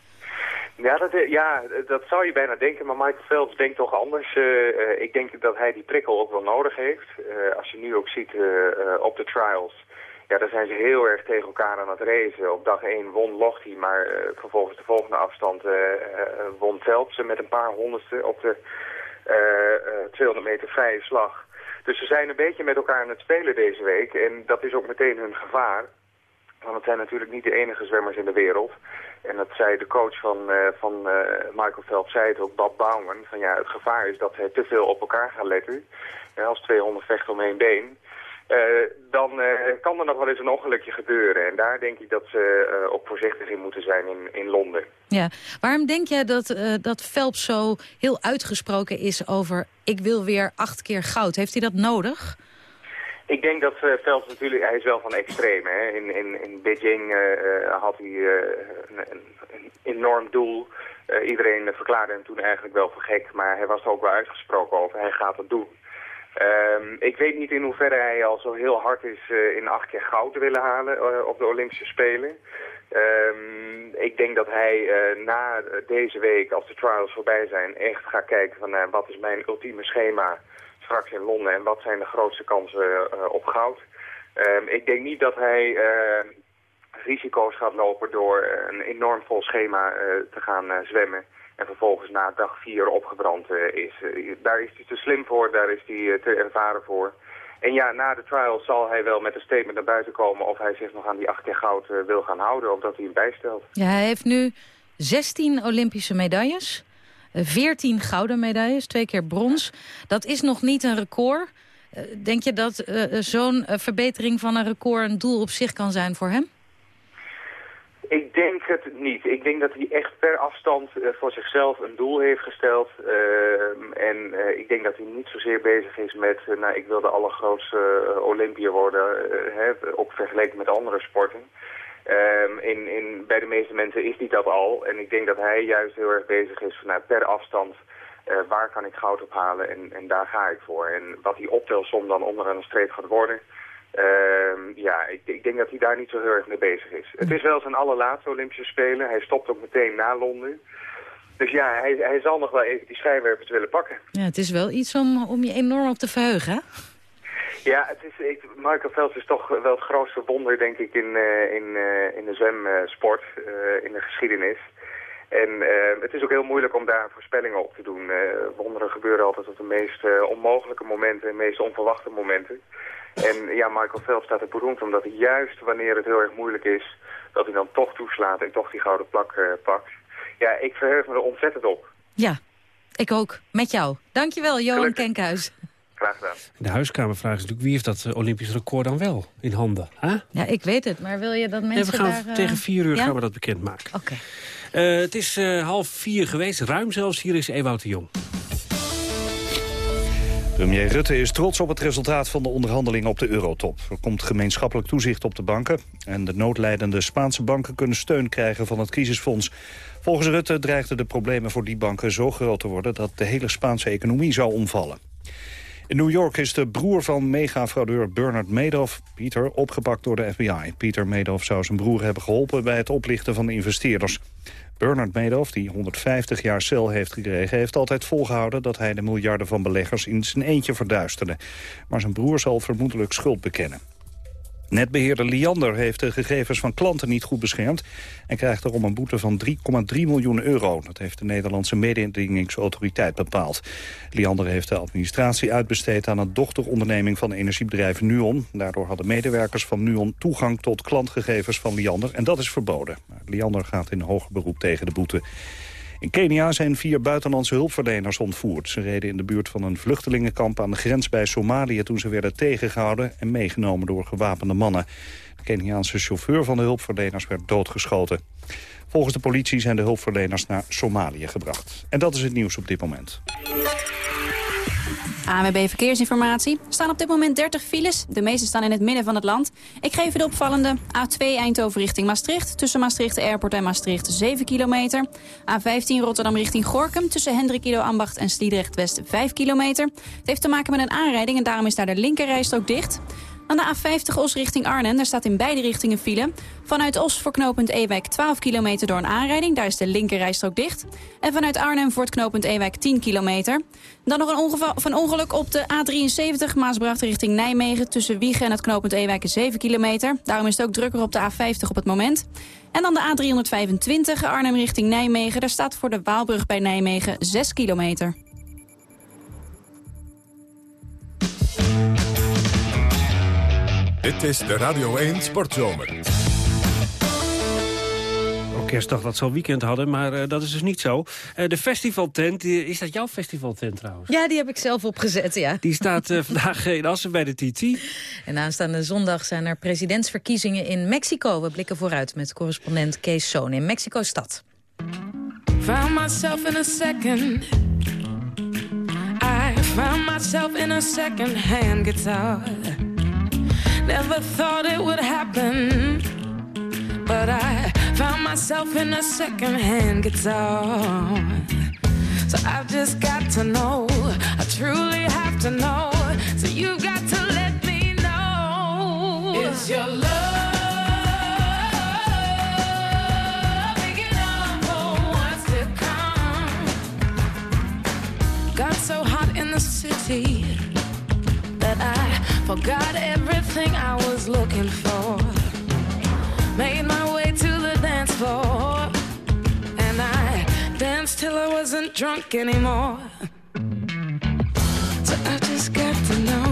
Ja dat, ja, dat zou je bijna denken, maar Michael Phelps denkt toch anders. Eh, eh, ik denk dat hij die prikkel ook wel nodig heeft. Eh, als je nu ook ziet op de trials, ja, daar zijn ze heel erg tegen elkaar aan het racen. Op dag 1 won Lochti, maar vervolgens de volgende afstand won Phelps met een paar honderdste op de 200 meter vrije slag. Dus ze zijn een beetje met elkaar aan het spelen deze week en dat is ook meteen hun gevaar. Want het zijn natuurlijk niet de enige zwemmers in de wereld. En dat zei de coach van, eh, van eh, Michael Phelps, zei het ook, Bob Bauman. Van ja, het gevaar is dat hij te veel op elkaar gaan letten. Ja, als 200 vechten om één been. Eh, dan kan er nog wel eens een ongelukje gebeuren. En daar denk ik dat ze ook voorzichtig in moeten zijn in, in Londen. Ja. Waarom denk jij dat, dat Phelps zo heel uitgesproken is over... ik wil weer acht keer goud? Heeft hij dat nodig? Ik denk dat uh, natuurlijk, hij is wel van extreem. Hè. In, in, in Beijing uh, had hij een, een, enorm doel. iedereen verklaarde hem toen eigenlijk wel voor gek, maar hij was er ook wel uitgesproken over. Hij gaat het doen. Um, ik weet niet in hoeverre hij al zo heel hard is in acht keer goud te willen halen op de Olympische Spelen. Um, ik denk dat hij na deze week, als de trials voorbij zijn, echt gaat kijken van wat is mijn ultieme schema straks in Londen en wat zijn de grootste kansen uh, op goud. Um, ik denk niet dat hij uh, risico's gaat lopen door een enorm vol schema uh, te gaan zwemmen en vervolgens na dag vier opgebrand is. daar is hij te slim voor, daar is hij te ervaren voor. En ja, na de trial zal hij wel met een statement naar buiten komen of hij zich nog aan die acht keer goud wil gaan houden of dat hij hem bijstelt. Ja, hij heeft nu 16 Olympische medailles. 14 gouden medailles, twee keer brons. Dat is nog niet een record. Eh, denk je dat uh, zo'n verbetering van een record een doel op zich kan zijn voor hem? Ik denk het niet. Ik denk dat hij echt per afstand voor zichzelf een doel heeft gesteld. Uh, en ik denk dat hij niet zozeer bezig is met, nou ik wil de allergrootste Olympiër worden, hè, ook vergeleken met andere sporten. Um, in, in, bij de meeste mensen is die dat al. En ik denk dat hij juist heel erg bezig is van nou, per afstand... Uh, waar kan ik goud ophalen en, en daar ga ik voor. En wat die optelsom dan onderaan een streep gaat worden... Uh, ja, ik, ik, denk dat hij daar niet zo heel erg mee bezig is. Het is wel zijn allerlaatste Olympische Spelen. Hij stopt ook meteen na Londen. Dus ja, hij, hij zal nog wel even die schijnwerpers willen pakken. Ja, het is wel iets om, om je enorm op te verheugen, hè? Ja, het is, ik, Michael Phelps is toch wel het grootste wonder, denk ik, in, uh, in, uh, in de zwemsport, uh, in de geschiedenis. En het is ook heel moeilijk om daar voorspellingen op te doen. wonderen gebeuren altijd op de meest onmogelijke momenten, de meest onverwachte momenten. En ja, Michael Phelps staat er beroemd omdat hij juist wanneer het heel erg moeilijk is, dat hij dan toch toeslaat en toch die gouden plak pakt. Ja, ik verheug me er ontzettend op. Ja, ik ook. Met jou. Dankjewel, Johan Gelukkig. Kenkhuis. Graag gedaan. De huiskamervraag is natuurlijk, wie heeft dat eh, Olympisch record dan wel in handen? Huh? Ja, ik weet het, maar wil je dat mensen nee, we gaan daar, uh... Tegen vier uur ja? gaan we dat bekendmaken. Oké. Okay. Uh, het is uh, half vier geweest, ruim zelfs. Hier is Ewout de Jong. Premier Rutte is trots op het resultaat van de onderhandelingen op de eurotop. Er komt gemeenschappelijk toezicht op de banken... en de noodlijdende Spaanse banken kunnen steun krijgen van het crisisfonds. Volgens Rutte dreigden de problemen voor die banken zo groot te worden... dat de hele Spaanse economie zou omvallen. In New York is de broer van mega-fraudeur Bernard Madoff, Peter, opgepakt door de FBI. Peter Madoff zou zijn broer hebben geholpen bij het oplichten van de investeerders. Bernard Madoff, die 150 jaar cel heeft gekregen... heeft altijd volgehouden dat hij de miljarden van beleggers in zijn eentje verduisterde. Maar zijn broer zal vermoedelijk schuld bekennen. Netbeheerder Liander heeft de gegevens van klanten niet goed beschermd... en krijgt daarom een boete van 3,3 miljoen euro. Dat heeft de Nederlandse mededingingsautoriteit bepaald. Liander heeft de administratie uitbesteed aan een dochteronderneming van energiebedrijf Nuon. Daardoor hadden medewerkers van Nuon toegang tot klantgegevens van Liander... en dat is verboden. Liander gaat in hoger beroep tegen de boete. In Kenia zijn vier buitenlandse hulpverleners ontvoerd. Ze reden in de buurt van een vluchtelingenkamp aan de grens bij Somalië... toen ze werden tegengehouden en meegenomen door gewapende mannen. De Keniaanse chauffeur van de hulpverleners werd doodgeschoten. Volgens de politie zijn de hulpverleners naar Somalië gebracht. En dat is het nieuws op dit moment. ANWB Verkeersinformatie. Er staan op dit moment 30 files. De meeste staan in het midden van het land. Ik geef je de opvallende. A2 Eindhoven richting Maastricht. Tussen Maastricht Airport en Maastricht 7 kilometer. A15 Rotterdam richting Gorkum. Tussen Hendrik Ido Ambacht en Sliedrecht West 5 kilometer. Het heeft te maken met een aanrijding en daarom is daar de linkerrijstrook dicht. Aan de A50 Os richting Arnhem, daar staat in beide richtingen file. Vanuit Os voor knooppunt Ewijk 12 kilometer door een aanrijding. Daar is de linkerrijstrook dicht. En vanuit Arnhem voor het knooppunt Ewijk 10 kilometer. Dan nog een, ongeval, een ongeluk op de A73 Maasbracht richting Nijmegen. Tussen Wiegen en het knooppunt Ewijk 7 kilometer. Daarom is het ook drukker op de A50 op het moment. En dan de A325 Arnhem richting Nijmegen. Daar staat voor de Waalbrug bij Nijmegen 6 kilometer. Dit is de Radio 1 Sportzomer. Ook kerstdag dat ze al weekend hadden, maar uh, dat is dus niet zo. Uh, de festivaltent, is dat jouw festivaltent trouwens? Ja, die heb ik zelf opgezet, ja. Die staat vandaag in Assen bij de TT. En aanstaande zondag zijn er presidentsverkiezingen in Mexico. We blikken vooruit met correspondent Kees Zoon in Mexico-stad. Found myself in a second I found myself in a second-hand guitar Never thought it would happen. But I found myself in a secondhand guitar. So I've just got to know. I truly have to know. So you've got to let me know. Is your love? big enough for what's to come? Got so hot in the city forgot everything I was looking for. Made my way to the dance floor, and I danced till I wasn't drunk anymore. So I just got to know,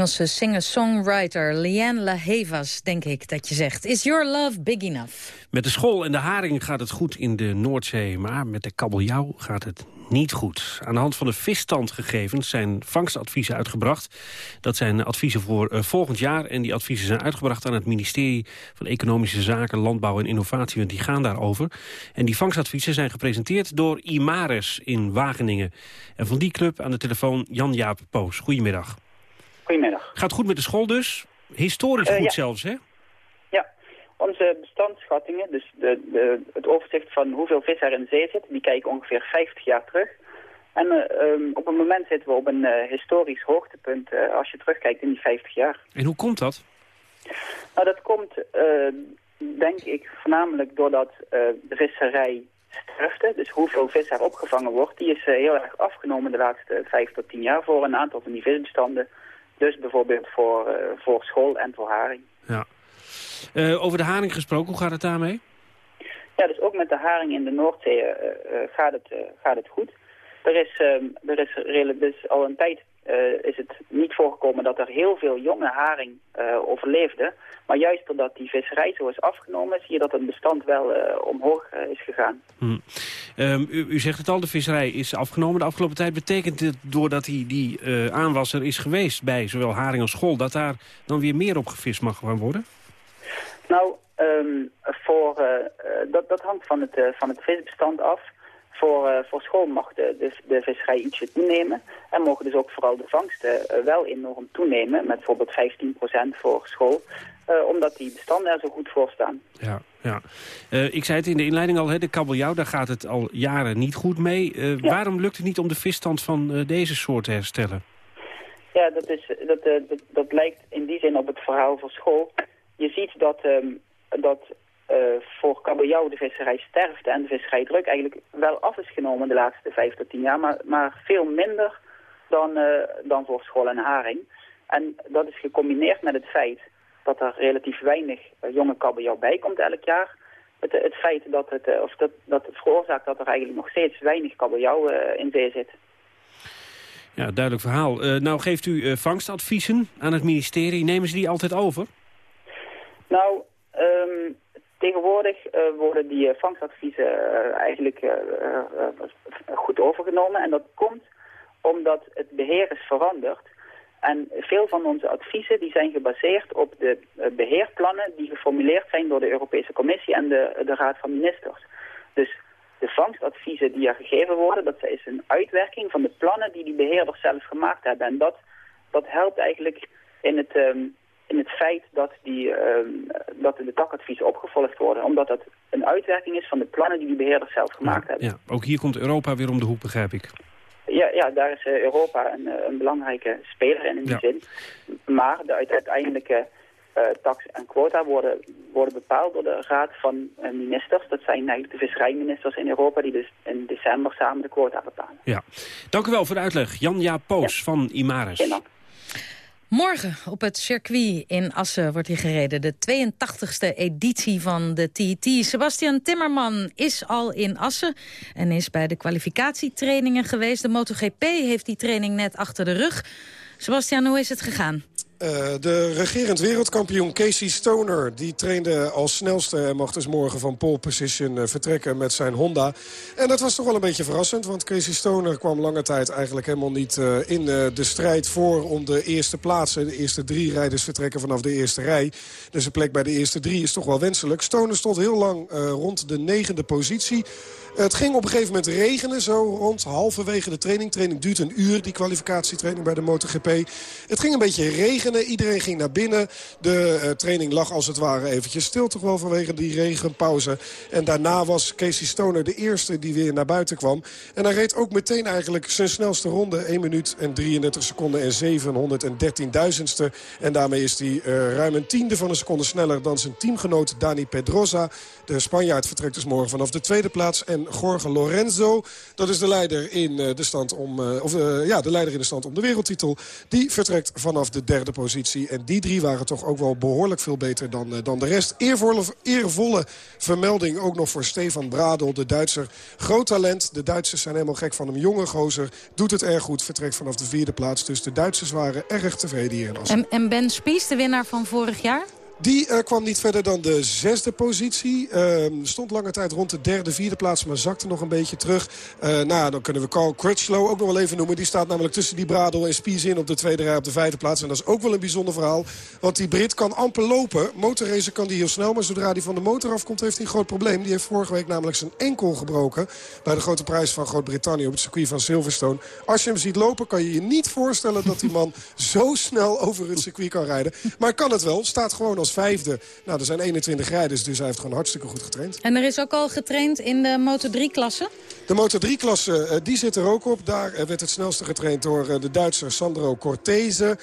Engelse singer-songwriter Leanne LaHevas, denk ik dat je zegt. Is your love big enough? Met de school en de haring gaat het goed in de Noordzee, maar met de kabeljauw gaat het niet goed. Aan de hand van de visstandgegevens zijn vangstadviezen uitgebracht. Dat zijn adviezen voor eh, volgend jaar en die adviezen zijn uitgebracht aan het ministerie van Economische Zaken, Landbouw en Innovatie, want die gaan daarover. En die vangstadviezen zijn gepresenteerd door Imares in Wageningen. En van die club aan de telefoon Jan-Jaap Poos. Goedemiddag. Goedemiddag. Gaat goed met de school dus? Historisch Eh, goed ja. zelfs, hè? Onze bestandsschattingen, dus de, de, het overzicht van hoeveel vis er in zee zit, die kijken ongeveer 50 jaar terug. En uh, um, op het moment zitten we op een uh, historisch hoogtepunt als je terugkijkt in die 50 jaar. En hoe komt dat? Nou, dat komt, denk ik, voornamelijk doordat de visserij sterfte, dus hoeveel vis er opgevangen wordt, die is heel erg afgenomen de laatste 5 tot 10 jaar voor een aantal van die visbestanden. Dus bijvoorbeeld voor, voor school en voor haring. Ja. over de haring gesproken, hoe gaat het daarmee? Ja, dus ook met de haring in de Noordzee gaat, het, gaat het goed. Er is, uh, er is, dus al een tijd uh, is het niet voorgekomen dat er heel veel jonge haring uh, overleefde. Maar juist doordat die visserij zo is afgenomen, zie je dat het bestand wel omhoog is gegaan. Hmm. Um, u, u, zegt het al, de visserij is afgenomen de afgelopen tijd. Betekent dit doordat die, die aanwasser is geweest bij zowel haring als school... dat daar dan weer meer op gevist mag gaan worden? Nou, um, voor, dat, dat hangt van het, van het visbestand af... Voor, uh, voor school mag de, de, de, visserij ietsje toenemen. En mogen dus ook vooral de vangsten uh, wel enorm toenemen. Met bijvoorbeeld 15% voor school. Uh, omdat die bestanden er zo goed voor staan. Ja, ja. ik zei het in de inleiding al, hè, de kabeljauw, daar gaat het al jaren niet goed mee. Ja. Waarom lukt het niet om de visstand van deze soort te herstellen? Ja, dat, is, dat, dat, dat, lijkt in die zin op het verhaal van school. Je ziet dat, um, dat voor kabeljauw de visserij sterfte en de visserijdruk eigenlijk wel af is genomen de laatste vijf tot tien jaar, maar, maar veel minder dan, uh, dan voor school en haring. En dat is gecombineerd met het feit dat er relatief weinig uh, jonge kabeljauw bij komt elk jaar. Het, het feit dat het, of dat, dat het veroorzaakt dat er eigenlijk nog steeds weinig kabeljauw in zee zit. Ja, duidelijk verhaal. nou geeft u vangstadviezen aan het ministerie. Nemen ze die altijd over? Nou, um, Tegenwoordig uh, worden die uh, vangstadviezen uh, eigenlijk goed overgenomen. En dat komt omdat het beheer is veranderd. En veel van onze adviezen die zijn gebaseerd op de beheerplannen die geformuleerd zijn door de Europese Commissie en de, de Raad van Ministers. Dus de vangstadviezen die er gegeven worden, dat is een uitwerking van de plannen die die beheerders zelf gemaakt hebben. En dat, dat helpt eigenlijk in het, um, in het feit dat, die, uh, dat de takadviezen opgevolgd worden. Omdat dat een uitwerking is van de plannen die de beheerders zelf gemaakt ja, hebben. Ja. Ook hier komt Europa weer om de hoek, begrijp ik. Ja, ja daar is uh, Europa een, een, belangrijke speler in, in die ja. zin. Maar de uiteindelijke uh, tax en quota worden, worden bepaald door de Raad van Ministers. Dat zijn eigenlijk de visserijministers in Europa die dus in december samen de quota bepalen. Ja. Dank u wel voor de uitleg. Jan-Jaap Poos ja. van Imaris. Morgen op het circuit in Assen wordt hier gereden. De 82e editie van de TT. Sebastian Timmerman is al in Assen en is bij de kwalificatietrainingen geweest. De MotoGP heeft die training net achter de rug. Sebastian, hoe is het gegaan? Uh, de regerend wereldkampioen Casey Stoner... die trainde als snelste en mocht dus morgen van pole position uh, vertrekken met zijn Honda. En dat was toch wel een beetje verrassend... want Casey Stoner kwam lange tijd eigenlijk helemaal niet uh, in de strijd voor... om de eerste plaatsen. De eerste drie rijders vertrekken vanaf de eerste rij. Dus een plek bij de eerste drie is toch wel wenselijk. Stoner stond heel lang rond de negende positie... Het ging op een gegeven moment regenen, zo rond halverwege de training. training duurt een uur, die kwalificatietraining bij de MotoGP. Het ging een beetje regenen, iedereen ging naar binnen. De uh, training lag als het ware eventjes stil toch wel vanwege die regenpauze. En daarna was Casey Stoner de eerste die weer naar buiten kwam. En hij reed ook meteen eigenlijk zijn snelste ronde. 1 minuut en 33 seconden en 713.000ste. En daarmee is hij uh, ruim een tiende van een seconde sneller dan zijn teamgenoot Dani Pedrosa. De Spanjaard vertrekt dus morgen vanaf de tweede plaats. En Jorge Lorenzo, dat is de leider in de stand om, of, uh, ja, de leider in de stand om de wereldtitel. Die vertrekt vanaf de derde positie. En die drie waren toch ook wel behoorlijk veel beter dan, dan de rest. Eervolle, eervolle vermelding ook nog voor Stefan Bradel, de Duitser. Groot talent. De Duitsers zijn helemaal gek van hem. Jonge gozer, doet het erg goed. Vertrekt vanaf de vierde plaats. Dus de Duitsers waren erg tevreden hier En, en Ben Spies, de winnaar van vorig jaar? Die uh, kwam niet verder dan de zesde positie. Uh, stond lange tijd rond de derde, vierde plaats, maar zakte nog een beetje terug. Uh, nou, dan kunnen we Carl Crutchlow ook nog wel even noemen. Die staat namelijk tussen die Bradel en Spies in op de tweede rij op de vijfde plaats. En dat is ook wel een bijzonder verhaal. Want die Brit kan amper lopen. Motorracer kan die heel snel, maar zodra hij van de motor afkomt heeft hij een groot probleem. Die heeft vorige week namelijk zijn enkel gebroken. Bij de grote prijs van Groot-Brittannië op het circuit van Silverstone. Als je hem ziet lopen kan je je niet voorstellen dat die man zo snel over het circuit kan rijden. Maar kan het wel. Staat gewoon als vijfde. Nou, er zijn 21 rijders, dus hij heeft gewoon hartstikke goed getraind. En er is ook al getraind in de Moto3-klasse? De Moto3-klasse, uh, die zit er ook op. Daar uh, werd het snelste getraind door uh, de Duitser Sandro Cortese.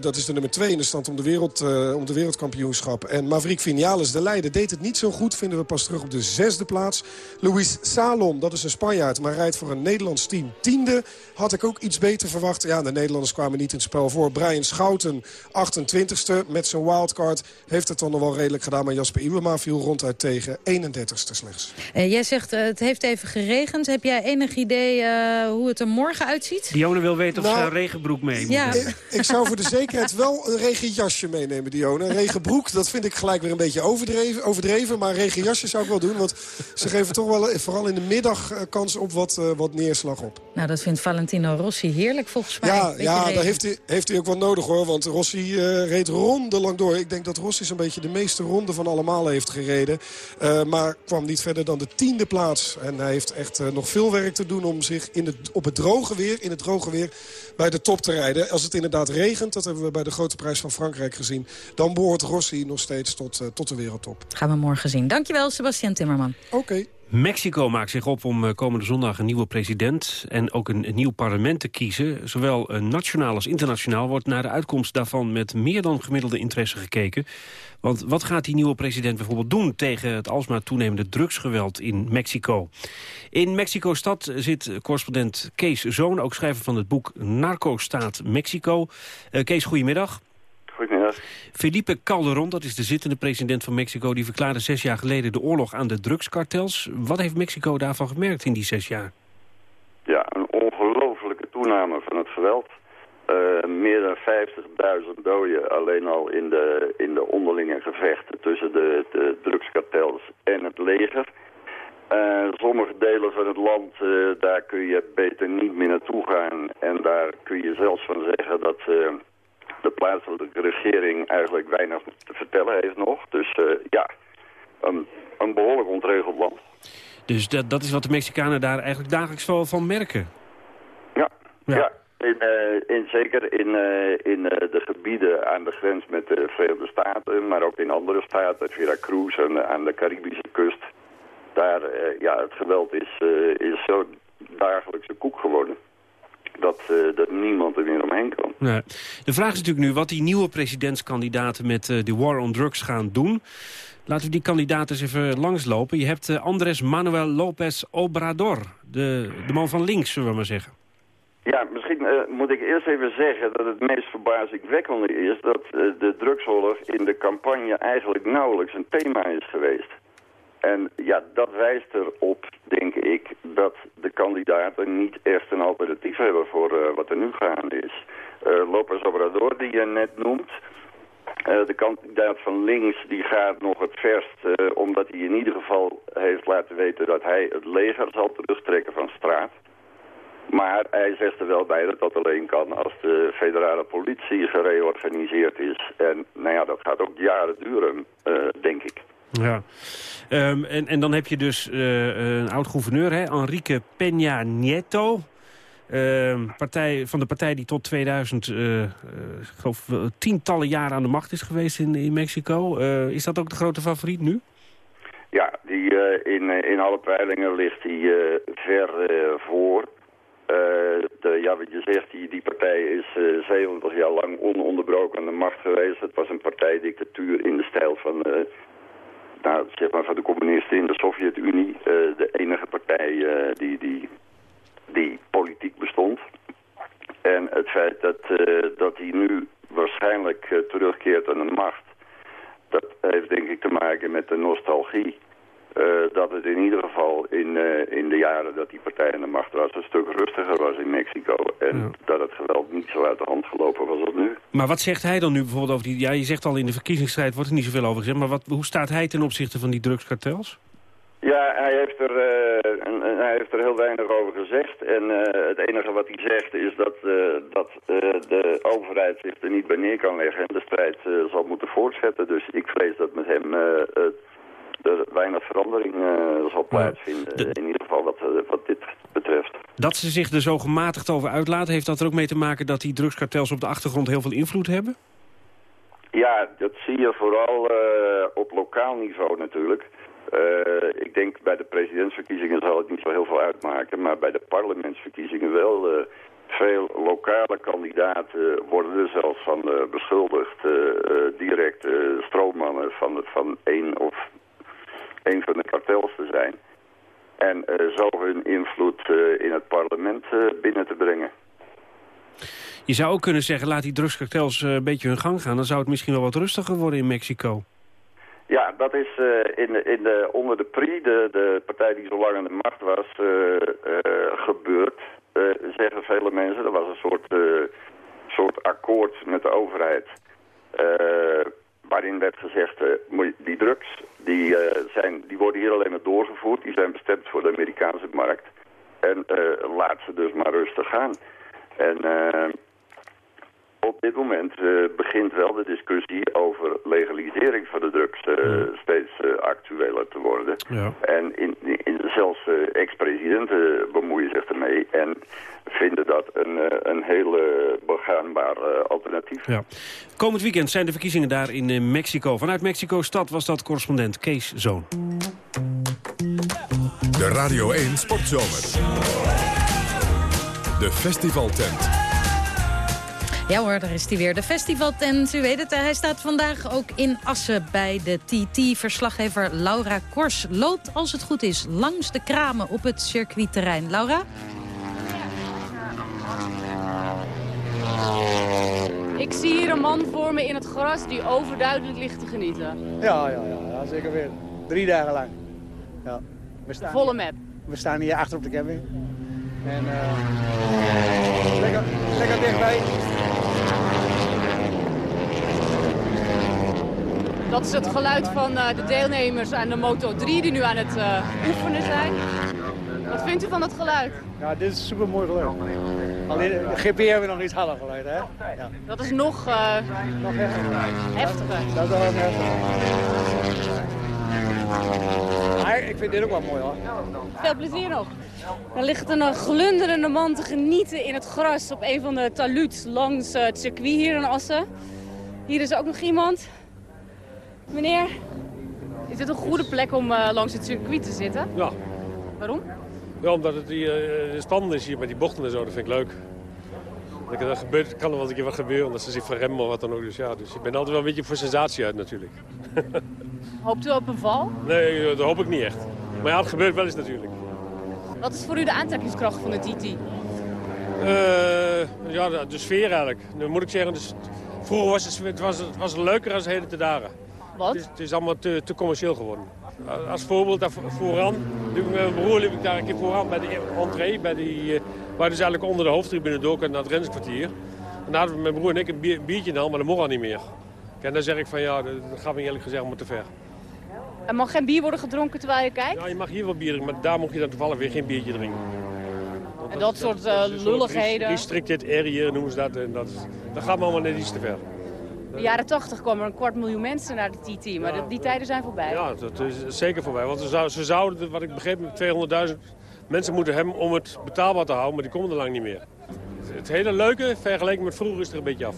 dat is de nummer 2 in de stand om de, wereld, om de wereldkampioenschap. En Maverick Vinales, de leider, deed het niet zo goed. Vinden we pas terug op de zesde plaats. Luis Salom, dat is een Spanjaard, maar rijdt voor een Nederlands team. Tiende had ik ook iets beter verwacht. Ja, de Nederlanders kwamen niet in het spel voor. Brian Schouten, 28ste, met zijn wildcard. Heeft het dan nog wel redelijk gedaan. Maar Jasper Iwema viel ronduit tegen. 31ste slechts. Jij zegt, het heeft even geregend. Heb jij enig idee uh, hoe het er morgen uitziet? Dione wil weten of nou, ze een regenbroek mee moet. Ja. Ik, ik, zou voor de zekerheid wel een regenjasje meenemen, Dione. Een regenbroek, dat vind ik gelijk weer een beetje overdreven. overdreven maar een regenjasje zou ik wel doen. Want ze geven toch wel, vooral in de middag, kans op wat, wat neerslag op. Nou, dat vindt Valentino Rossi heerlijk volgens mij. Ja, ja daar heeft hij, heeft hij ook wel nodig hoor. Want Rossi uh, reed rondelang door. Ik denk dat Rossi zo'n beetje de meeste ronde van allemaal heeft gereden. Uh, maar kwam niet verder dan de tiende plaats. En hij heeft echt uh, nog veel werk te doen om zich in het, op het droge weer, in het droge weer bij de top te rijden. Als het inderdaad regent, dat hebben we bij de grote prijs van Frankrijk gezien... dan behoort Rossi nog steeds tot, tot de wereldtop. Gaan we morgen zien. Dankjewel, Sebastian Timmerman. Oké. Okay. Mexico maakt zich op om komende zondag een nieuwe president... en ook een, nieuw parlement te kiezen. Zowel nationaal als internationaal wordt naar de uitkomst daarvan... met meer dan gemiddelde interesse gekeken. Want wat gaat die nieuwe president bijvoorbeeld doen... tegen het alsmaar toenemende drugsgeweld in Mexico? In Mexico-stad zit correspondent Kees Zoon... ook schrijver van het boek Narco-staat Mexico. Uh, Kees, goedemiddag. Goedemiddag. Felipe Calderon, dat is de zittende president van Mexico... die verklaarde zes jaar geleden de oorlog aan de drugskartels. Wat heeft Mexico daarvan gemerkt in die zes jaar? Ja, een ongelofelijke toename van het geweld. Uh, meer dan 50.000 doden alleen al in de, in de onderlinge gevechten... tussen de, de drugskartels en het leger... Uh, sommige delen van het land, uh, daar kun je beter niet meer naartoe gaan. En daar kun je zelfs van zeggen dat de plaatselijke regering eigenlijk weinig te vertellen heeft nog. Dus uh, ja, een, een, behoorlijk ontregeld land. Dus dat, dat is wat de Mexicanen daar eigenlijk dagelijks wel van merken? Ja, ja. ja. In, uh, in, zeker in, uh, in de gebieden aan de grens met de Verenigde Staten, maar ook in andere staten, Veracruz en aan de Caribische kust. Daar, ja, het geweld is, is zo dagelijkse koek geworden dat, uh, dat niemand er meer omheen kan. Nee. De vraag is natuurlijk nu wat die nieuwe presidentskandidaten met uh, de war on drugs gaan doen. Laten we die kandidaten eens even langslopen. Je hebt uh, Andres Manuel López Obrador, de, de man van links, zullen we maar zeggen. Ja, misschien moet ik eerst even zeggen dat het meest verbazingwekkende is... dat de drugsoorlog in de campagne eigenlijk nauwelijks een thema is geweest. En ja, dat wijst erop, denk ik, dat de kandidaten niet echt een alternatief hebben voor uh, wat er nu gaande is. Uh, Lopez Obrador, die je net noemt, uh, de kandidaat van links, die gaat nog het verst, omdat hij in ieder geval heeft laten weten dat hij het leger zal terugtrekken van straat. Maar hij zegt er wel bij dat dat alleen kan als de federale politie gereorganiseerd is. En nou ja, dat gaat ook jaren duren, denk ik. Ja, um, en, en dan heb je dus uh, een oud-gouverneur, Enrique Peña Nieto. Uh, partij, van de partij die tot 2000, uh, geloof, tientallen jaren aan de macht is geweest in, in Mexico. is dat ook de grote favoriet nu? Ja, die, in, in alle peilingen ligt hij ver voor. de, ja, wat je zegt, die, die partij is 70 jaar lang ononderbroken aan de macht geweest. Het was een partijdictatuur in de stijl van nou, zeg maar van de communisten in de Sovjet-Unie uh, de enige partij uh, die, die, die politiek bestond. En het feit dat, uh, dat hij nu waarschijnlijk terugkeert aan de macht, dat heeft denk ik te maken met de nostalgie dat het in ieder geval in, uh, in de jaren dat die partij aan de macht was... een stuk rustiger was in Mexico. En ja. dat het geweld niet zo uit de hand gelopen was als nu. Maar wat zegt hij dan nu bijvoorbeeld over die... Ja, je zegt al in de verkiezingsstrijd wordt er niet zoveel over gezegd... maar wat, hoe staat hij ten opzichte van die drugskartels? Ja, hij heeft, er, uh, en hij heeft er heel weinig over gezegd. En het enige wat hij zegt is dat, dat de overheid zich er niet bij neer kan leggen... en de strijd zal moeten voortzetten. Dus ik vrees dat met hem er weinig verandering uh, zal plaatsvinden. In ieder geval wat, uh, wat dit betreft. Dat ze zich er zo gematigd over uitlaten, heeft dat er ook mee te maken dat die drugskartels op de achtergrond heel veel invloed hebben? Ja, dat zie je vooral eh, op lokaal niveau natuurlijk. Eh, ik denk bij de presidentsverkiezingen zal het niet zo heel veel uitmaken, maar bij de parlementsverkiezingen wel. eh, veel lokale kandidaten worden er zelfs van eh, beschuldigd eh, eh, direct eh, stroommannen van, van één of een van de kartels te zijn. En eh, zo hun invloed eh, in het parlement eh, binnen te brengen. Je zou ook kunnen zeggen, laat die drugskartels een beetje hun gang gaan. Dan zou het misschien wel wat rustiger worden in Mexico. Ja, dat is in de, in de, onder de PRI, de, de partij die zo lang aan de macht was, gebeurd. Zeggen vele mensen. Er was een soort, soort akkoord met de overheid. Waarin werd gezegd, eh, die drugs die, eh, zijn, die worden hier alleen maar doorgevoerd. Die zijn bestemd voor de Amerikaanse markt. En eh, laat ze dus maar rustig gaan. En op dit moment eh, begint wel de discussie over legalisering van de drugs eh, steeds eh, actueler te worden. Ja. En in, in, zelfs eh, ex-presidenten bemoeien zich ermee en vinden dat een, eh, een heel eh, begaanbaar eh, alternatief. Ja. Komend weekend zijn de verkiezingen daar in Mexico. Vanuit Mexico-stad was dat correspondent Kees Zoon. De Radio 1 Sportzomer. De festivaltent. Ja hoor, daar is hij weer. De festivaltent, u weet het, hij staat vandaag ook in Assen bij de TT. Verslaggever Laura Kors loopt, als het goed is, langs de kramen op het circuitterrein. Laura? Ik zie hier een man voor me in het gras die overduidelijk ligt te genieten. Ja, ja, ja, ja, zeker weer. Drie dagen lang. Ja. We staan Volle map. We staan hier achter op de camping. En eh lekker, lekker dichtbij. Dat is het geluid van eh, de deelnemers aan de Moto 3 die nu aan het eh, oefenen zijn. Wat vindt u van dat geluid? Ja, dit is super mooi geluid. Alleen de GP hebben we nog iets harder geluid, hè? Ja. Dat is nog, eh, Nog heftiger. heftiger. Dat is wel heftig. Maar ik vind dit ook wel mooi, hoor. Veel plezier nog. Er ligt een eh, glunderende man te genieten in het gras op een van de taluds langs eh, het circuit hier in Assen. Hier is ook nog iemand. Meneer, is dit een goede plek om eh, langs het circuit te zitten? Ja. Waarom? ja, omdat het hier, eh, spannend is hier met die bochten en zo. Dat vind ik leuk. Dat er gebeurt, kan er wel een keer wat gebeuren, dat ze zich verremmen of wat dan ook. Dus ja, dus ik ben altijd wel een beetje voor sensatie uit natuurlijk. Hoopt u op een val? Nee, dat hoop ik niet echt. Maar ja, het gebeurt wel eens natuurlijk. Wat is voor u de aantrekkingskracht van de TT? Eh, ja, de, de sfeer eigenlijk. Nu moet ik zeggen, dus, vroeger was het, het, was, het was leuker als heden te dagen. Wat? Het is, het is allemaal te, te commercieel geworden. Als voorbeeld, daar vo- vooraan, met mijn broer liep ik daar een keer vooraan bij de entree, bij die, eh, waar dus eigenlijk onder de hoofdtribune door kan naar het renskwartier. En daar hadden mijn broer en ik een bier- biertje hand, maar dat mocht al niet meer. En dan zeg ik van ja, dat, dat gaat me eerlijk gezegd maar te ver. Er mag geen bier worden gedronken terwijl je kijkt? Ja, je mag hier wel bier drinken, maar daar mocht je dan toevallig weer geen biertje drinken. En dat soort eh, is een soort lulligheden. Restricted area noemen ze dat. En dat, dat gaat me allemaal net iets te ver. In de jaren 80 kwamen er een kwart miljoen mensen naar de TT, maar Ja, die tijden zijn voorbij. Ja, dat is zeker voorbij. Want ze, zou, ze zouden, wat ik begreep, 200.000 mensen moeten hebben om het betaalbaar te houden, maar die komen er lang niet meer. Het, hele leuke, vergeleken met vroeger, is er een beetje af.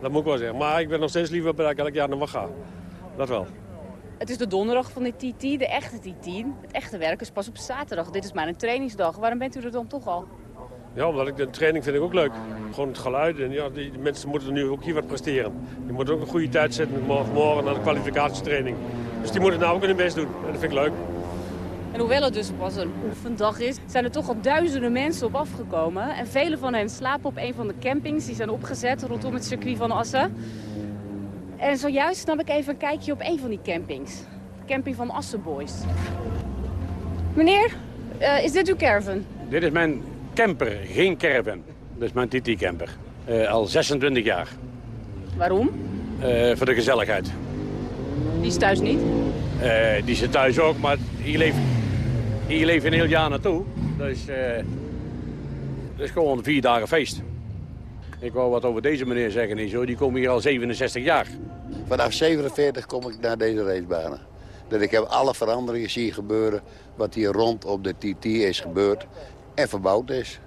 Dat moet ik wel zeggen. Maar ik ben nog steeds liever ik elk jaar naar mag ga. Dat wel. Het is de donderdag van de TT, de echte TT. Het echte werk is pas op zaterdag. Dit is maar een trainingsdag. Waarom bent u er dan toch al? Ja, omdat ik de training vind ik ook leuk. Gewoon het geluid. En ja, die, die mensen moeten nu ook hier wat presteren. Die moeten ook een goede tijd zetten morgen, morgen naar de kwalificatietraining. Dus die moeten nou ook hun best doen. En dat vind ik leuk. En hoewel het dus pas een oefendag is, zijn er toch al duizenden mensen op afgekomen. En vele van hen slapen op een van de campings die zijn opgezet rondom het circuit van Assen. En zojuist nam ik even een kijkje op een van die campings. De camping van Assen Boys. Meneer, eh, is dit uw caravan? Dit is mijn camper, geen caravan. Dit is mijn TT-camper. Eh, al 26 jaar. Waarom? Eh, voor de gezelligheid. Die is thuis niet. Eh, die zit thuis ook, maar hier leef, hier leef een heel jaar naartoe. Dus eh dat is gewoon vier dagen feest. Ik wou wat over deze meneer zeggen en zo. Die komen hier al 67 jaar. Vanaf 47 kom ik naar deze racebanen. Dus ik heb alle veranderingen zien gebeuren wat hier rond op de TT is gebeurd en verbouwd is.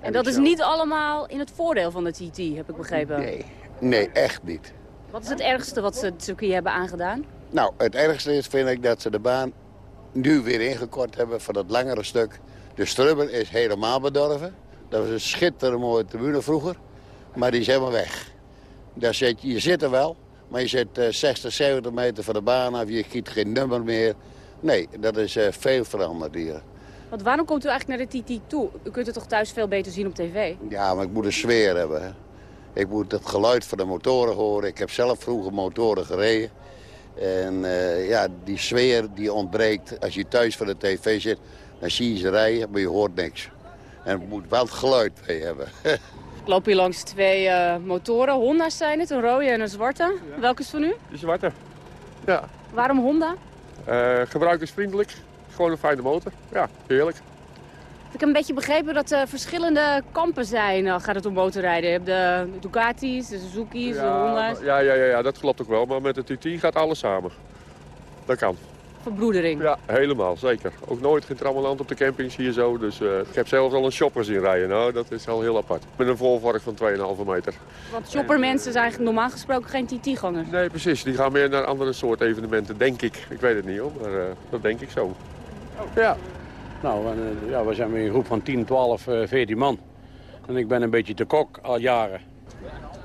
En dat is niet allemaal in het voordeel van de TT, heb ik begrepen. Nee, nee, echt niet. Wat is het ergste wat ze het circuit hebben aangedaan? Nou, het ergste is vind ik dat ze de baan nu weer ingekort hebben voor dat langere stuk. De strubber is helemaal bedorven. Dat was een schitterend mooie tribune vroeger. Maar die is helemaal weg. Daar zit, je zit er wel, maar je zit uh, 60, 70 meter van de baan af. Je kiet geen nummer meer. Nee, dat is uh, veel veranderd hier. Want waarom komt u eigenlijk naar de TT toe? U kunt het toch thuis veel beter zien op tv? Ja, maar ik moet een sfeer hebben. Hè. Ik moet het geluid van de motoren horen. Ik heb zelf vroeger motoren gereden. En uh, ja, die sfeer die ontbreekt. Als je thuis voor de tv zit, dan zie je ze rijden, maar je hoort niks. En het moet wel het geluid bij hebben. Ik loop hier langs twee uh, motoren. Honda's zijn het, een rode en een zwarte. Ja. Welke is van u? De zwarte, ja. Waarom Honda? Uh, gebruikersvriendelijk. Gewoon een fijne motor. Ja, heerlijk. Ik heb een beetje begrepen dat er verschillende kampen zijn. Dan gaat het om motorrijden. Je hebt de Ducatis, de Suzuki's, ja, de Honda's. Ja, ja, ja, ja, dat klopt ook wel. Maar met de TT gaat alles samen. Dat kan. Verbroedering? Ja, helemaal, zeker. Ook nooit geen trammeland op de campings hier zo. Dus uh, ik heb zelfs al een shopper zien rijden. Nou, dat is al heel apart. Met een volvark van 2,5 meter. Want shoppermensen zijn normaal gesproken geen TT-gangers? Nee, precies. Die gaan meer naar andere soort evenementen, denk ik. Ik weet het niet hoor, maar uh, dat denk ik zo. Ja. Nou, uh, ja, we zijn weer een groep van 10, 12, 14 man. En ik ben een beetje te kok al jaren.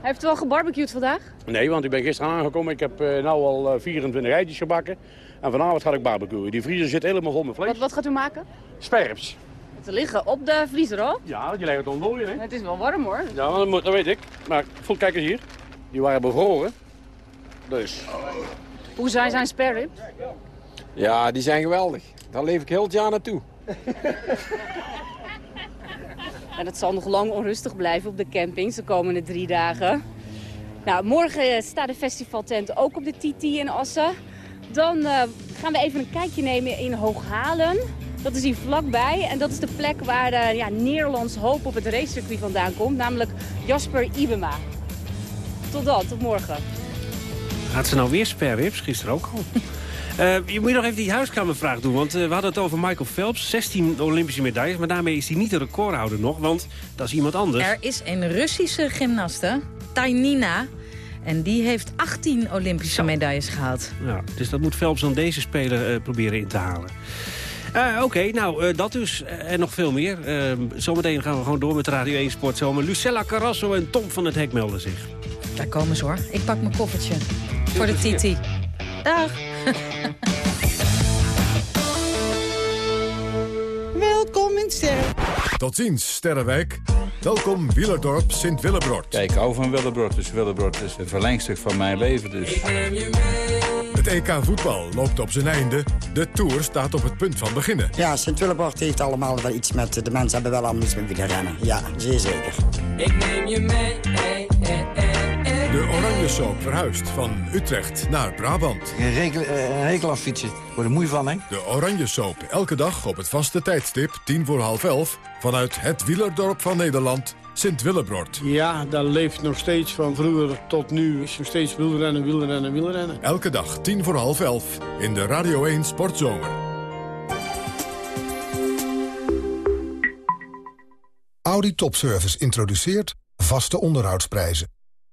Heeft u al gebarbecued vandaag? Nee, want ik ben gisteren aangekomen. Ik heb nu al 24 eitjes gebakken. En vanavond ga ik barbecuen. Die vriezer zit helemaal vol met vlees. Wat, wat gaat u maken? Sperps. Ze liggen op de vriezer al? Ja, die liggen ontdooien, hè? Het is wel warm, hoor. Ja, dat, moet, dat weet ik. Maar voel, kijk eens hier. Die waren bevroren. Dus. Hoe zijn zijn sperrips? Ja, die zijn geweldig. Daar leef ik heel het jaar naartoe. en het zal nog lang onrustig blijven op de campings de komende drie dagen. Nou, morgen staat de festivaltent ook op de TT in Assen. Dan uh, gaan we even een kijkje nemen in Hooghalen. Dat is hier vlakbij en dat is de plek waar de ja, Nederlands hoop op het racecircuit vandaan komt. Namelijk Jasper Ibema. Tot dan, tot morgen. Gaat ze nou weer sperrips? Gisteren ook al. Uh, je moet nog even die huiskamervraag doen. Want uh, we hadden het over Michael Phelps. 16 Olympische medailles. Maar daarmee is hij niet de recordhouder nog. Want dat is iemand anders. Er is een Russische gymnaste. Tainina. En die heeft 18 Olympische medailles gehaald. Ja, dus dat moet Phelps dan deze speler uh, proberen in te halen. Uh, Oké, okay, nou, uh, dat dus. en nog veel meer. zometeen gaan we gewoon door met Radio 1 Sportzomer. Lucella Carrasso en Tom van het Hek melden zich. Daar komen ze hoor. Ik pak mijn koffertje. Voor de TT. Dag. Welkom in Sterren. Tot ziens, Sterrenwijk. Welkom Wielerdorp Sint-Willebrod. Kijk, ik hou van Willebrod, dus Willebrod is een verlengstuk van mijn leven. Dus. Het EK voetbal loopt op zijn einde. De Tour staat op het punt van beginnen. Ja, Sint-Willebrod heeft allemaal wel iets met... De mensen hebben wel allemaal iets met wielrennen. Ja, zeer zeker. Ik neem je mee, hey, hey, hey, De Oranje Soap verhuist van Utrecht naar Brabant. Een aan fietsen. Word er moe van, hè? De Oranje Soap, elke dag op het vaste tijdstip, tien voor half elf... vanuit het wielerdorp van Nederland, Sint-Willebrod. Ja, dat leeft nog steeds van vroeger tot nu. Is nog steeds wielrennen, wielrennen, wielrennen. Elke dag, tien voor half elf, in de Radio 1 Sportzomer. Audi Topservice introduceert vaste onderhoudsprijzen.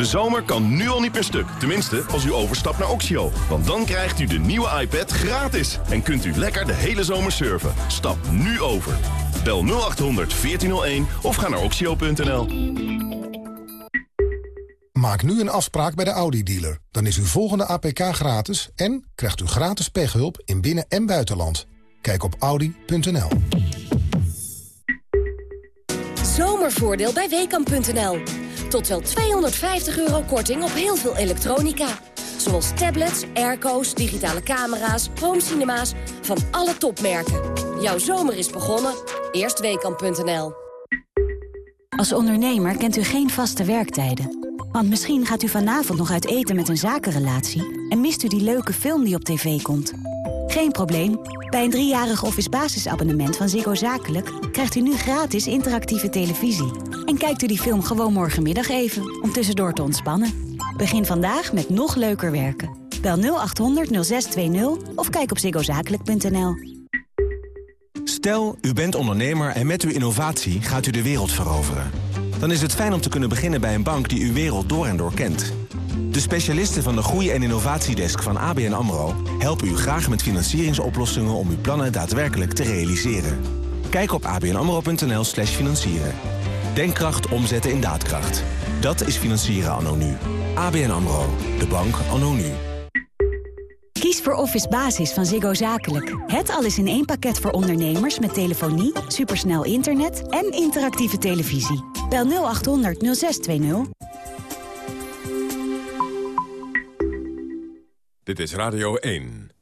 De zomer kan nu al niet per stuk. Tenminste, als u overstapt naar Oxio. Want dan krijgt u de nieuwe iPad gratis. En kunt u lekker de hele zomer surfen. Stap nu over. Bel 0800 1401 of ga naar oxio.nl. Maak nu een afspraak bij de Audi-dealer. Dan is uw volgende APK gratis en krijgt u gratis pechhulp in binnen- en buitenland. Kijk op audi.nl. Zomervoordeel bij Weekamp.nl. Tot wel 250 euro korting op heel veel elektronica. Zoals tablets, airco's, digitale camera's, homecinema's van alle topmerken. Jouw zomer is begonnen. Eerst Weekamp.nl. Als ondernemer kent u geen vaste werktijden. Want misschien gaat u vanavond nog uit eten met een zakenrelatie... en mist u die leuke film die op tv komt... Geen probleem. Bij een driejarig office basisabonnement van Ziggo Zakelijk... krijgt u nu gratis interactieve televisie. En kijkt u die film gewoon morgenmiddag even, om tussendoor te ontspannen. Begin vandaag met nog leuker werken. Bel 0800 0620 of kijk op ziggozakelijk.nl. Stel, u bent ondernemer en met uw innovatie gaat u de wereld veroveren. Dan is het fijn om te kunnen beginnen bij een bank die uw wereld door en door kent. De specialisten van de Groei- en Innovatiedesk van ABN AMRO... helpen u graag met financieringsoplossingen om uw plannen daadwerkelijk te realiseren. Kijk op abnamro.nl slash financieren. Denkkracht omzetten in daadkracht. Dat is financieren anno nu. ABN AMRO. De bank anno nu. Kies voor Office Basis van Ziggo Zakelijk. Het alles in één pakket voor ondernemers met telefonie, supersnel internet en interactieve televisie. Bel 0800 0620. Dit is Radio 1.